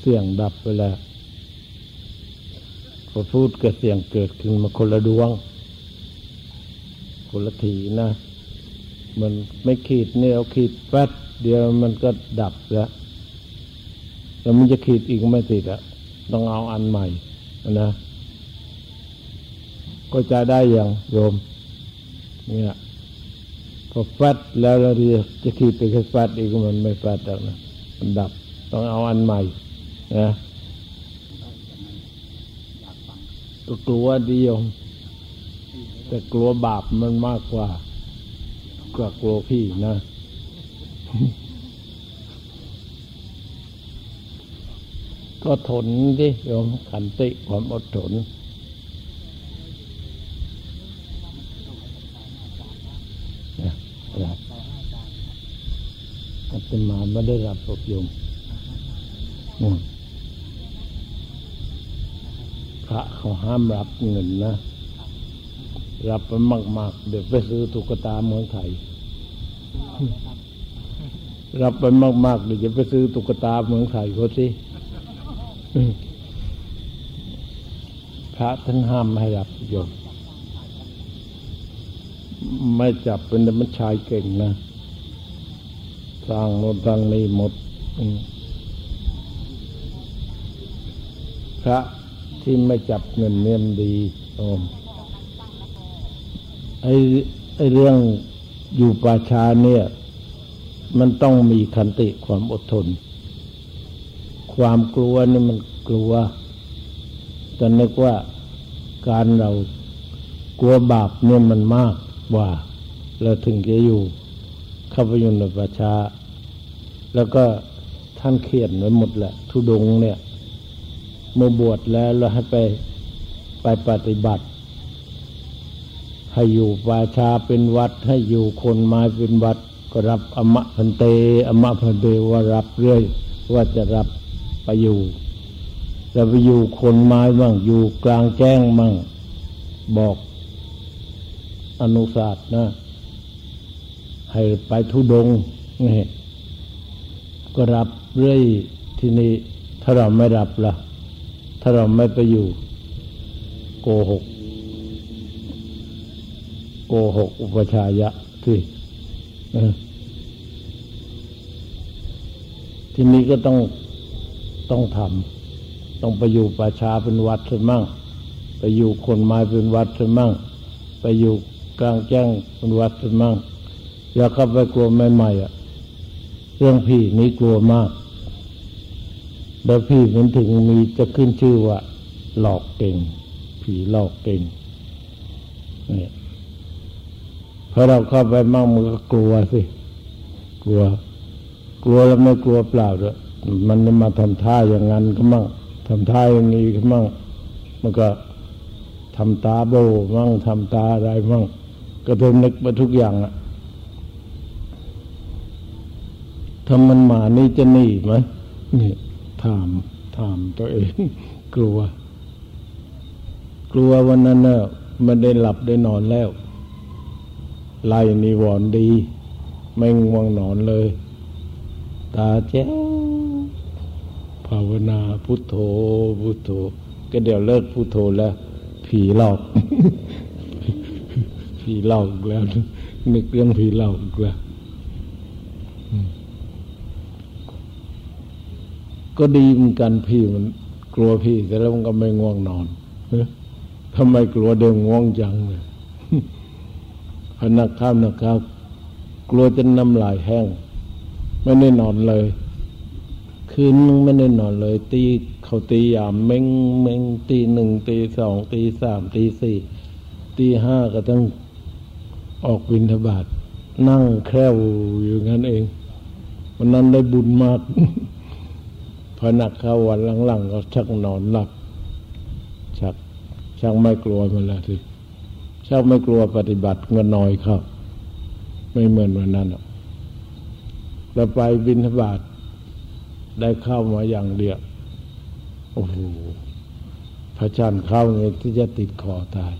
เสียงดับไปแล้วพอพูดกับเสียงเกิดขึ้นมาคนละดวง คนละทีนะ มันไม่ขีดเนี่ยเอาขีดแป๊ดเดียวมันก็ดับแล้วแล้วมันจะขีดอีกไม่ติดอะต้องเอาอันใหม่นะก็จะได้อย่างโยม เนี่ยพอแฟดแล้วเราจะขีดไปแค่แฟดอีกมันไม่แฟดแล้วนะมันดับ ต้องเอาอันใหม่ นะก็กลัวดีโยม แต่กลัวบาปมันมากกว่ากว่ากลัวพี่นะก็ทนดิโยมขันติความอดทนรับอาตมาไม่ได้รับอบรม พระเขาห้ามรับเงินนะ รับไปมากๆ เดี๋ยวไปซื้อตุ๊กตาเมืองไทยรับไปมากๆเดี๋ยวจะไปซื้อตุ๊กตาเมืองไทยเขาสิพระท่านห้ามให้รับโยมไม่จับเป็นมันชายเก่งนะสร้างโนตังนี้หมดพระ ที่ไม่จับเงินเนี่ยมดีโอมไอ้ไอ้เรื่องอยู่ป่าชาเนี่ย มันต้องมีคันติความอดทน ความกลัวนี่มันกลัวแต่นึกว่าการเรากลัวบาปเนี่ยมันมากว่าเราถึงจะอยู่เข้าไปอยู่ในป่าชาแล้วก็ท่านเขียนไว้หมดแหละทุดงเนี่ย เมื่อบวชแล้วเราให้ไปไปปฏิบัติ ให้อยู่ป่าชาเป็นวัด ให้อยู่คนไม้เป็นวัด ก็รับอมะพันเตอมะพันเตว่ารับเรื่อย ว่าจะรับไปอยู่จะไปอยู่คนไม้บ้างอยู่กลางแจ้งมั่งบอกอนุศาสตร์นะ ให้ไปทุดงนี่ก็รับเรื่อยที่นี่ถ้าเราไม่รับละ่ะ ถ้าเราไม่ไปอยู่ โกหก โกหก อุปชายะที่ทีนี้ก็ต้องต้องทำต้องไปอยู่ป่าชาเป็นวัดซะมั่ง ไปอยู่คนไม้เป็นวัดซะมั่ง ไปอยู่กลางแจ้งเป็นวัดเป็นมั่งอย่าเข้าไปกลัวใหม่ๆอะ เรื่องพี่นี้กลัวมาก แล้วพี่มันถึงมีจะขึ้นชื่อว่า หลอกเก่ง ผีหลอกเก่งเนี่ยพอเราเข้าไปมั่งมันก็กลัวสิ กลัว กลัวแล้วไม่กลัวเปล่าด้วยมันมาทำท่าอย่างนั้นก็มั่งทำท่าอย่างนี้ก็มั่งมันก็ทำตาโบมั่งทำตาอะไรมั่งก็เธอนึกมาทุกอย่างอะถ้ามันมานี่จะหนีไหมนี่ ถามถามตัวเอง กลัว กลัววันนั้นเนอะมันได้หลับได้นอนแล้ว ไล่นิวรณ์ดี ไม่ง่วงนอนเลย ตาแจ้วภาวนาพุทโธพุทโธ ก็เดี๋ยวเลิกพุทโธแล้ว ผีหลอก ผีหลอกแล้ว นึกเรื่องผีหลอกแล้ว ก็ดีเหมือนกันพี่มันกลัวพี่ แต่แล้วมันก็ไม่ง่วงนอนทำไมกลัวเดิมง่วงจังเลยพนักข้ามนักข้าวกลัวจะน้ำลายแห้ง ไม่ได้นอนเลย คืนนึงไม่ได้นอนเลย ตีเขาตียามเม้งเม้งตีหนึ่งตีสองตีสามตีสี่ตีห้าก็ต้องออกวินทบาทนั่งแคร่วอยู่งั้นเอง วันนั้นได้บุญมาก พอหนักเข้าวันหลังๆก็ชักนอนหลับ ชักชักไม่กลัวมันล้วทีชักไม่กลัวปฏิบัติเงินน้อยเข้าไม่เหมือนวันนั้นแล้วไปบินทบาทได้เข้ามาอย่างเดียว โอ้โหพระจันเข้าไงที่จะติดคอตาย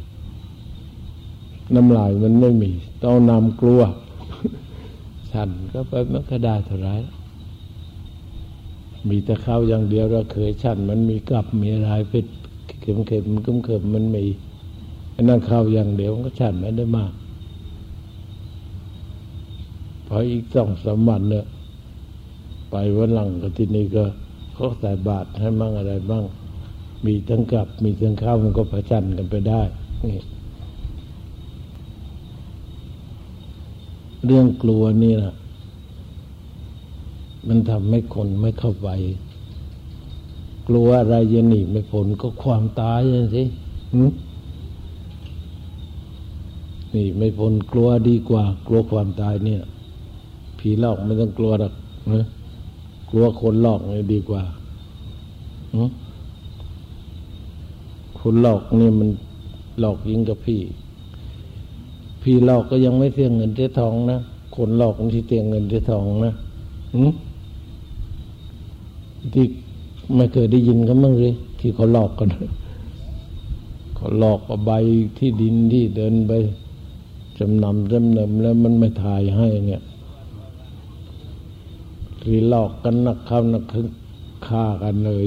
น้ำลายมันไม่มี ต้องนำกลัวฉันก็ไปม่ค่ได้เท่าไร มีแต่ข้าวอย่างเดียวเราเคยชั่น มันมีกลับมีอะไรเป็ดเข็มเข็มมันกุ้มเข็มมันมีอันนั้นข้าวอย่างเดียวมันก็ชั่นไม่ได้มากพออีกสองสามวันเนี่ยไปวันหลังก็ที่นี่ก็เขาใส่บาตรให้มั่งอะไรบ้าง มีทั้งกลับ มีทั้งข้าวมันก็ประชันกันไปได้นี่เรื่องกลัวนี่นะ มันทำให้คนไม่เข้าไป กลัวอะไรจะหนีไม่พ้นก็ความตายสินี่ไม่พ้นกลัวดีกว่า กลัวความตายเนี่ย ผีหลอกไม่ต้องกลัวหรอกนะกลัวคนหลอกนี่ดีกว่าคนหลอกนี่มันหลอกยิ่งกับพี่ พี่หลอกก็ยังไม่เสียเงินเสียทองนะคนหลอกมันที่เสียเงินเสียทองนะอืม ที่ไม่เคยได้ยินกันบ้างเลยที่เขาหลอกกันเขาหลอกเอาใบที่ดินที่เดินไปจำนำจำนำแล้วมันไม่ถ่ายให้เนี่ยที่หลอกกันนักข้านักฆ่ากันเลย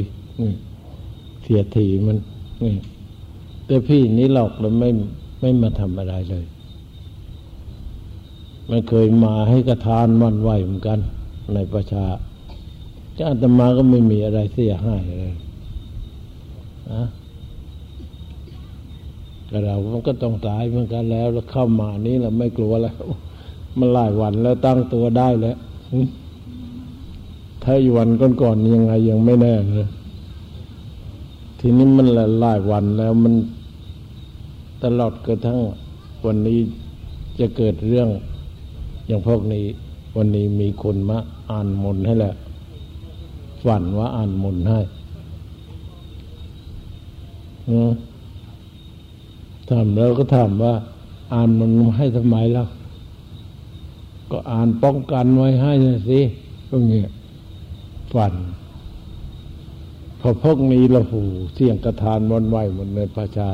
เสียทีมันนี่แต่พี่นี้หลอกแล้วไม่ไม่มาทำอะไรเลยไม่เคยมาให้กระทานมันไหวเหมือนกัน ในประชา จะอาตมาก็ไม่มีอะไรเสียหายเลยนะแต่เรามันก็ต้องตายเหมือนกันแล้ว แล้วเข้ามานี้เราไม่กลัวแล้ว มันหลายวันแล้วตั้งตัวได้แล้วถ้าอีวันก่อนๆยังไงยังไม่แน่เลยทีนี้มันหลายวันแล้วมันตลอดกระทั่งวันนี้จะเกิดเรื่อง อย่างพวกนี้ วันนี้มีคนมาอ่านมนให้แหละ ฝันว่าอ่านมนให้ถามแล้วก็ถามว่า อ่านมันให้ทำไมแล้ว ก็อ่านป้องกันไว้ให้สิก็เงี้ยฝัน พอพวกนี้ละหูเสียงกระทานวันไหวหมดในประชา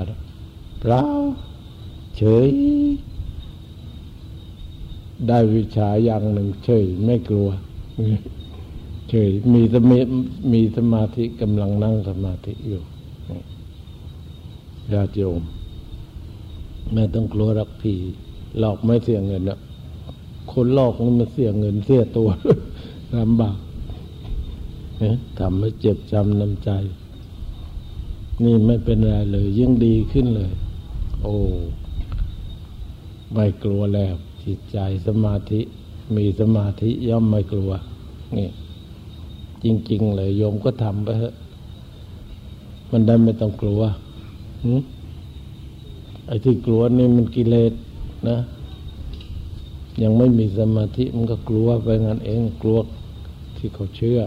เปล่าเฉย ได้วิชาอย่างหนึ่งเฉยไม่กลัว เฉยมีสมามีสมาธิกำลังนั่งสมาธิอยู่ญาติโยมแม่ต้องกลัวรักผีหลอกไม่เสียเงินนะคนหลอกมันมาเสียเงินเสียตัวลำบากทำให้เจ็บจำน้ำใจ นี่ไม่เป็นไรเลย ยิ่งดีขึ้นเลย โอ้ไม่กลัวแล้ว จิตใจสมาธิ มีสมาธิย่อมไม่กลัวนี่ จริง ๆ เลยโยมก็ทำไปเถอะ มันได้ไม่ต้องกลัวไอ้ที่กลัวนี่มันกิเลสนะ ยังไม่มีสมาธิมันก็กลัวไปงั้นเองกลัวที่เขาเชื่อ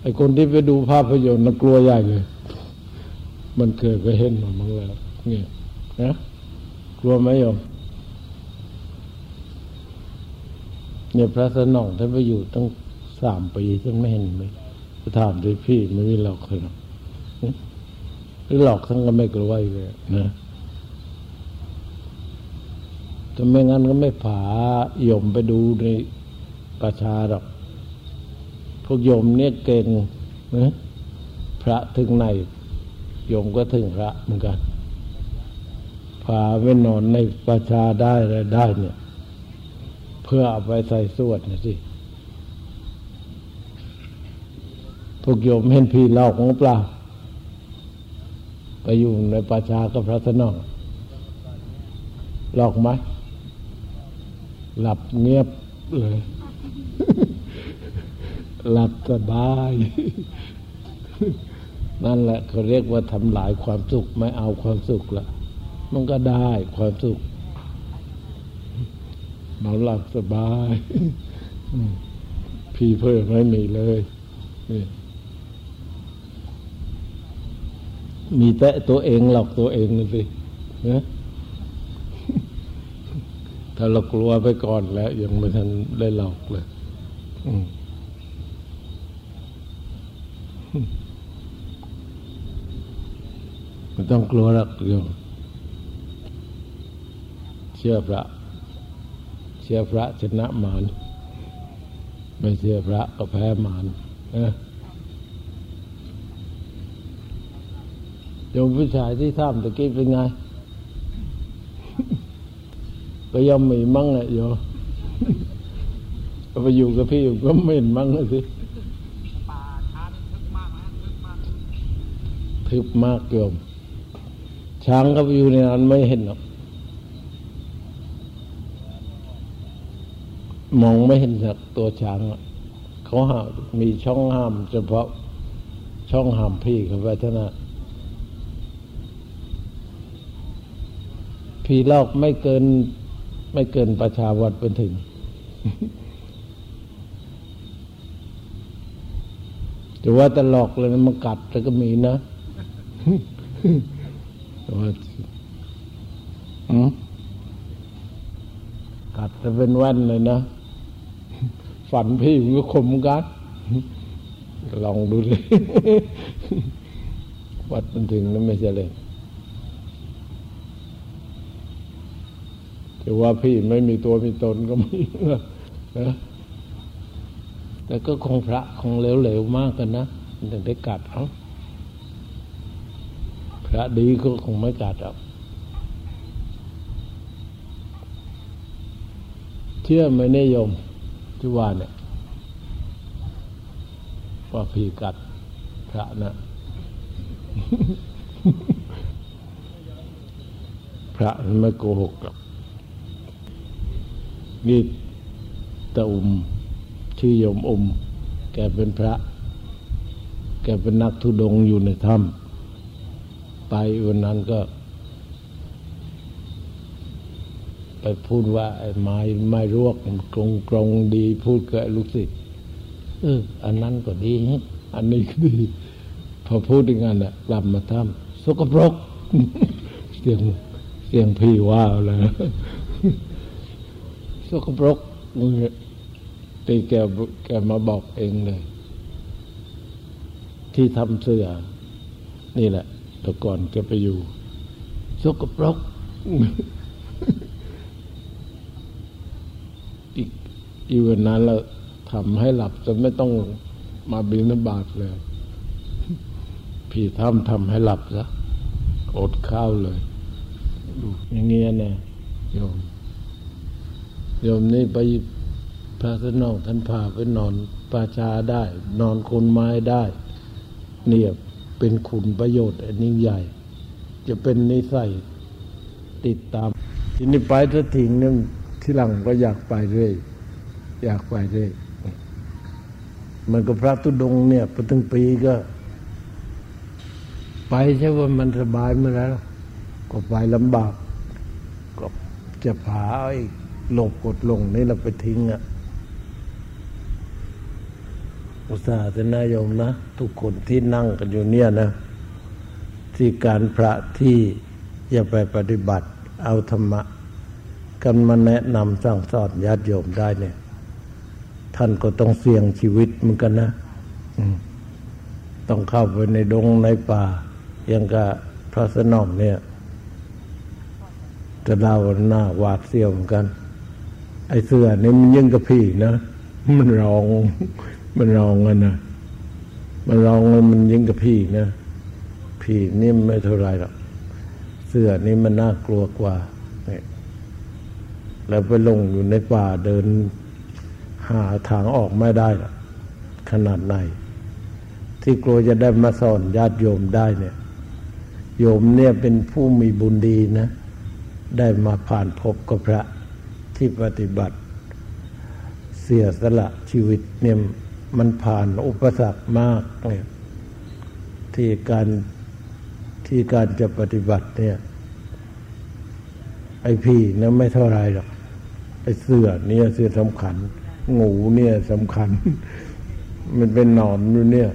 ไอ้คนที่ไปดูภาพยนตร์น่ะกลัวใหญ่เลย มันเคยไปเห็นมาบ้างแล้วเนี่ยนะกลัวไหมโยมเนี่ยพระสนองท่านไปอยู่ตั้ง สามปีท่านไม่เห็นไหมถามด้วยพี่ไม่มีหลอกเลยหรอกหรือหลอกทั้งก็ไม่กลัวเลยนะถ้าไม่งั้นก็ไม่ผาโยมไปดูในประชาหรอก พวกโยมเนี่ยเก่งนะพระถึงไหนโยมก็ถึงพระเหมือนกันพาไปนอนในประชาได้อะไรได้เนี่ย เพื่อเอาไปใส่สวดนะสิ พวกโยมเห็นพี่เล่าของเปล่าไปอยู่ในประชากับพระสนองหลอกไหมหลับเงียบเลย หลับสบาย นั่นแหละเขาเรียกว่าทำลายความสุข ไม่เอาความสุขละมันก็ได้ความสุขนอนหลับสบาย พี่เพิ่มไม่มีเลยนี่ มีแต่ตัวเองหลอกตัวเองสินะถ้าเรากลัวไปก่อนแล้ว ยังไม่ทันได้หลอกเลยไม่ต้องกลัวหรอกโยมเชื่อพระ เชื่อพระชนะมารไม่เชื่อพระก็แพ้มารนะโยมผู้ชายที่ทำตะกี้เป็นไง ก็ย่อมมีมั่งแหละโยไปอยู่กับพี่อยู่ก็ไม่เห็นมั่งสิทึบมากโยมช้างก็ไปอยู่ในนั้นไม่เห็นหรอก มองไม่เห็นจากตัวช้างเขาห้ามมีช่องห้าม เฉพาะช่องห้ามพี่เขาไปเท่านั้น พี่ลอกไม่เกิน ไม่เกินประชาวัดเป็นถึง แต่ว่าตลอกเลยนะมันกัดแล้วก็มีนะว่ากัดจะเป็นแว่นเลยนะฝันพี่มันก็คมกันลองดูเลย วัดมันถึงแล้วไม่ใช่เลย แต่ว่าพี่ไม่มีตัวมีตนก็มีนะแต่ก็คงพระคงเหลวๆมากกันนะถึงได้กัดเอาพระดีก็คงไม่กัดเอาเชื่อไหมนิยมที่ว่าเนี่ยว่าพี่กัดพระนะพระไม่โกหกหรอก นี่ตาอุม ชื่อยมอม แกเป็นพระ แกเป็นนักทุดงอยู่ในถ้ำไปวันนั้นก็ ไปพูดว่าไอ้ไม้ไม้รวกกรงกรงดี พูดกับลูกศิษย์เออ อันนั้นก็ดีอันนี้ก็ดี พอพูดอย่างนั้นแหละกลับมาถ้ำสกปรกเสียงเสียงพี่ว่าเลย สกปรกมือตีแกแกมาบอกเองเลย ที่ทำเสื้อ นี่แหละแต่ก่อนแกไปอยู่ สกปรกอีกอีวันนั้นเราทำให้หลับจะไม่ต้องมาบินบาตเลยพี่ทำทำให้หลับซะอดข้าวเลยอย่างเงี้ยเนี่ยโยม โยมนี่ไปพระสนองท่านพาไปนอนป่าชาได้ นอนคนไม้ได้ เนี่ยเป็นคุณประโยชน์อันนี้ใหญ่ จะเป็นนิสัยติดตาม ทีนี้ไปถ้าทิ้งนึงที่หลังก็อยากไปเรื่อยอยากไปเรื่อยมันก็พระตุดงเนี่ยพอถึงปีก็ ไปใช่ว่ามันสบายมื่อไรแล้ว ก็ไปลำบาก ก็จะผาไอ้ หลบกดลงนี่เราไปทิ้งอะอุตส่าห์จะนายมนะ ทุกคนที่นั่งกันอยู่เนี่ยนะ ที่การพระที่จะไปปฏิบัติ เอาธรรมะ กันมาแนะนำสั่งสอนญาติโยมได้เนี่ย ท่านก็ต้องเสี่ยงชีวิตเหมือนกันนะต้องเข้าไปในดงในป่ายังกับพระสนองเนี่ย จะเล่าหน้าหวาดเสียวเหมือนกัน ไอ้เสื้อนี่มันยิ่งกับพี่นะมันร้อง มันร้องกันนะมันร้องมันยิ่งกับพี่นะพี่นี่ไม่เท่าไรหรอกเสื้อนี่มันน่ากลัวกว่าเนี่ยแล้วไปลงอยู่ในป่าเดิน หาทางออกไม่ได้หรอกขนาดไหนที่กลัวจะได้มาสอนญาติโยมได้เนี่ย โยมเนี่ยเป็นผู้มีบุญดีนะ ได้มาผ่านพบกับพระ ที่ปฏิบัติเสียสละชีวิตเนี่ยมันผ่านอุปสรรคมากเนี่ยที่การที่การจะปฏิบัติเนี่ยไอพี่นะไม่เท่าไรหรอกไอเสื้อเนี่ยเสื้อสำคัญ งูเนี่ยสำคัญ มันเป็นหนอนนู่เนี่ย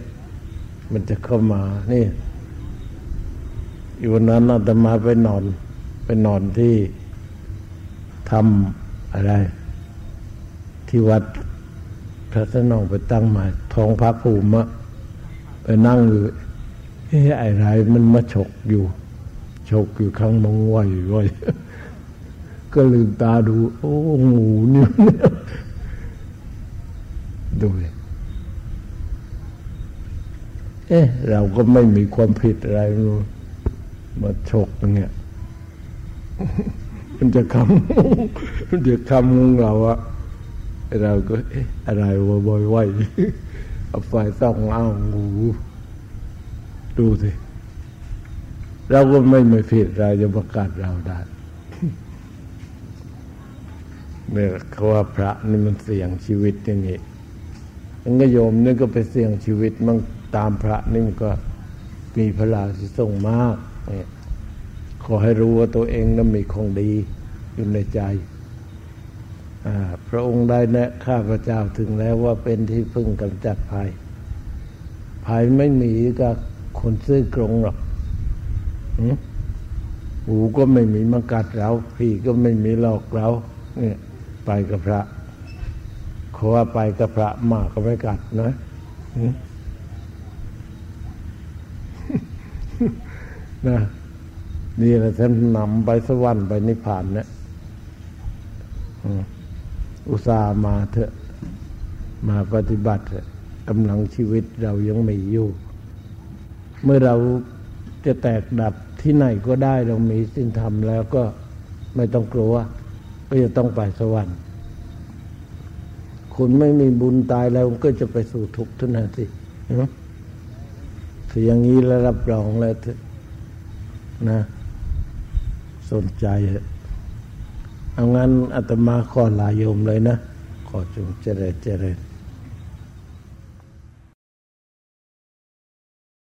มันจะเข้ามานี่อยู่นั้นอาตมาไปนอนไปนอนที่ทำ อะไร ที่วัดพระสนองไปตั้งมาท้องพระภูมิไปนั่งอยู่เฮ้ไอ้ไรมันมาฉกอยู่ฉกอยู่ข้างมองไหวไหวก็ลืมตาดู โอ้หมูนี่ดูเลยเอ๊ะเราก็ไม่มีความผิดอะไรรู้มาฉกอย่างเงี้ย มันจะคำมันจะคำของเราอะเราก็เอ๊ะอะไรวะบอยไหวเอาไฟส่องอ้าวงูดูสิเราก็ไม่ไม่ผิดเราจะประกาศเราได้เนี่ยเขาว่าพระนี่มันเสี่ยงชีวิตอย่างนี้ยังก็โยมนี่ก็ไปเสี่ยงชีวิตมั่งตามพระนี่มันก็มีพลาสิส่งมากเนี่ย ขอให้รู้ว่าตัวเองนั้นมีของดีอยู่ในใจ พระองค์ได้แนะข้าพเจ้าถึงแล้วว่าเป็นที่พึ่งกำจัดภัย ภัยไม่มีกับคนซื้อกรงหรอกหูก็ไม่มีมากัดเราพี่ก็ไม่มีหลอกเราเนี่ยไปกับพระขอว่าไปกับพระมากก็ไม่กัดนะนะ นี่แหละท่านนำไปสวรรค์ไปนิพพานเนะอุตส่าห์มาเถอะ มาปฏิบัติกำลังชีวิตเรายังไม่อยู่ เมื่อเราจะแตกดับที่ไหนก็ได้เรามีสิ้นธรรมแล้วก็ไม่ต้องกลัว ก็จะต้องไปสวรรค์คุณไม่มีบุญตายแล้วก็จะไปสู่ทุกข์ทุนนสิถ้าอย่างนี้แล้วรับรองแล้วนะ สนใจเอางั้นอาตมาขอลายโยมเลยนะ ขอจงเจริญเจริญ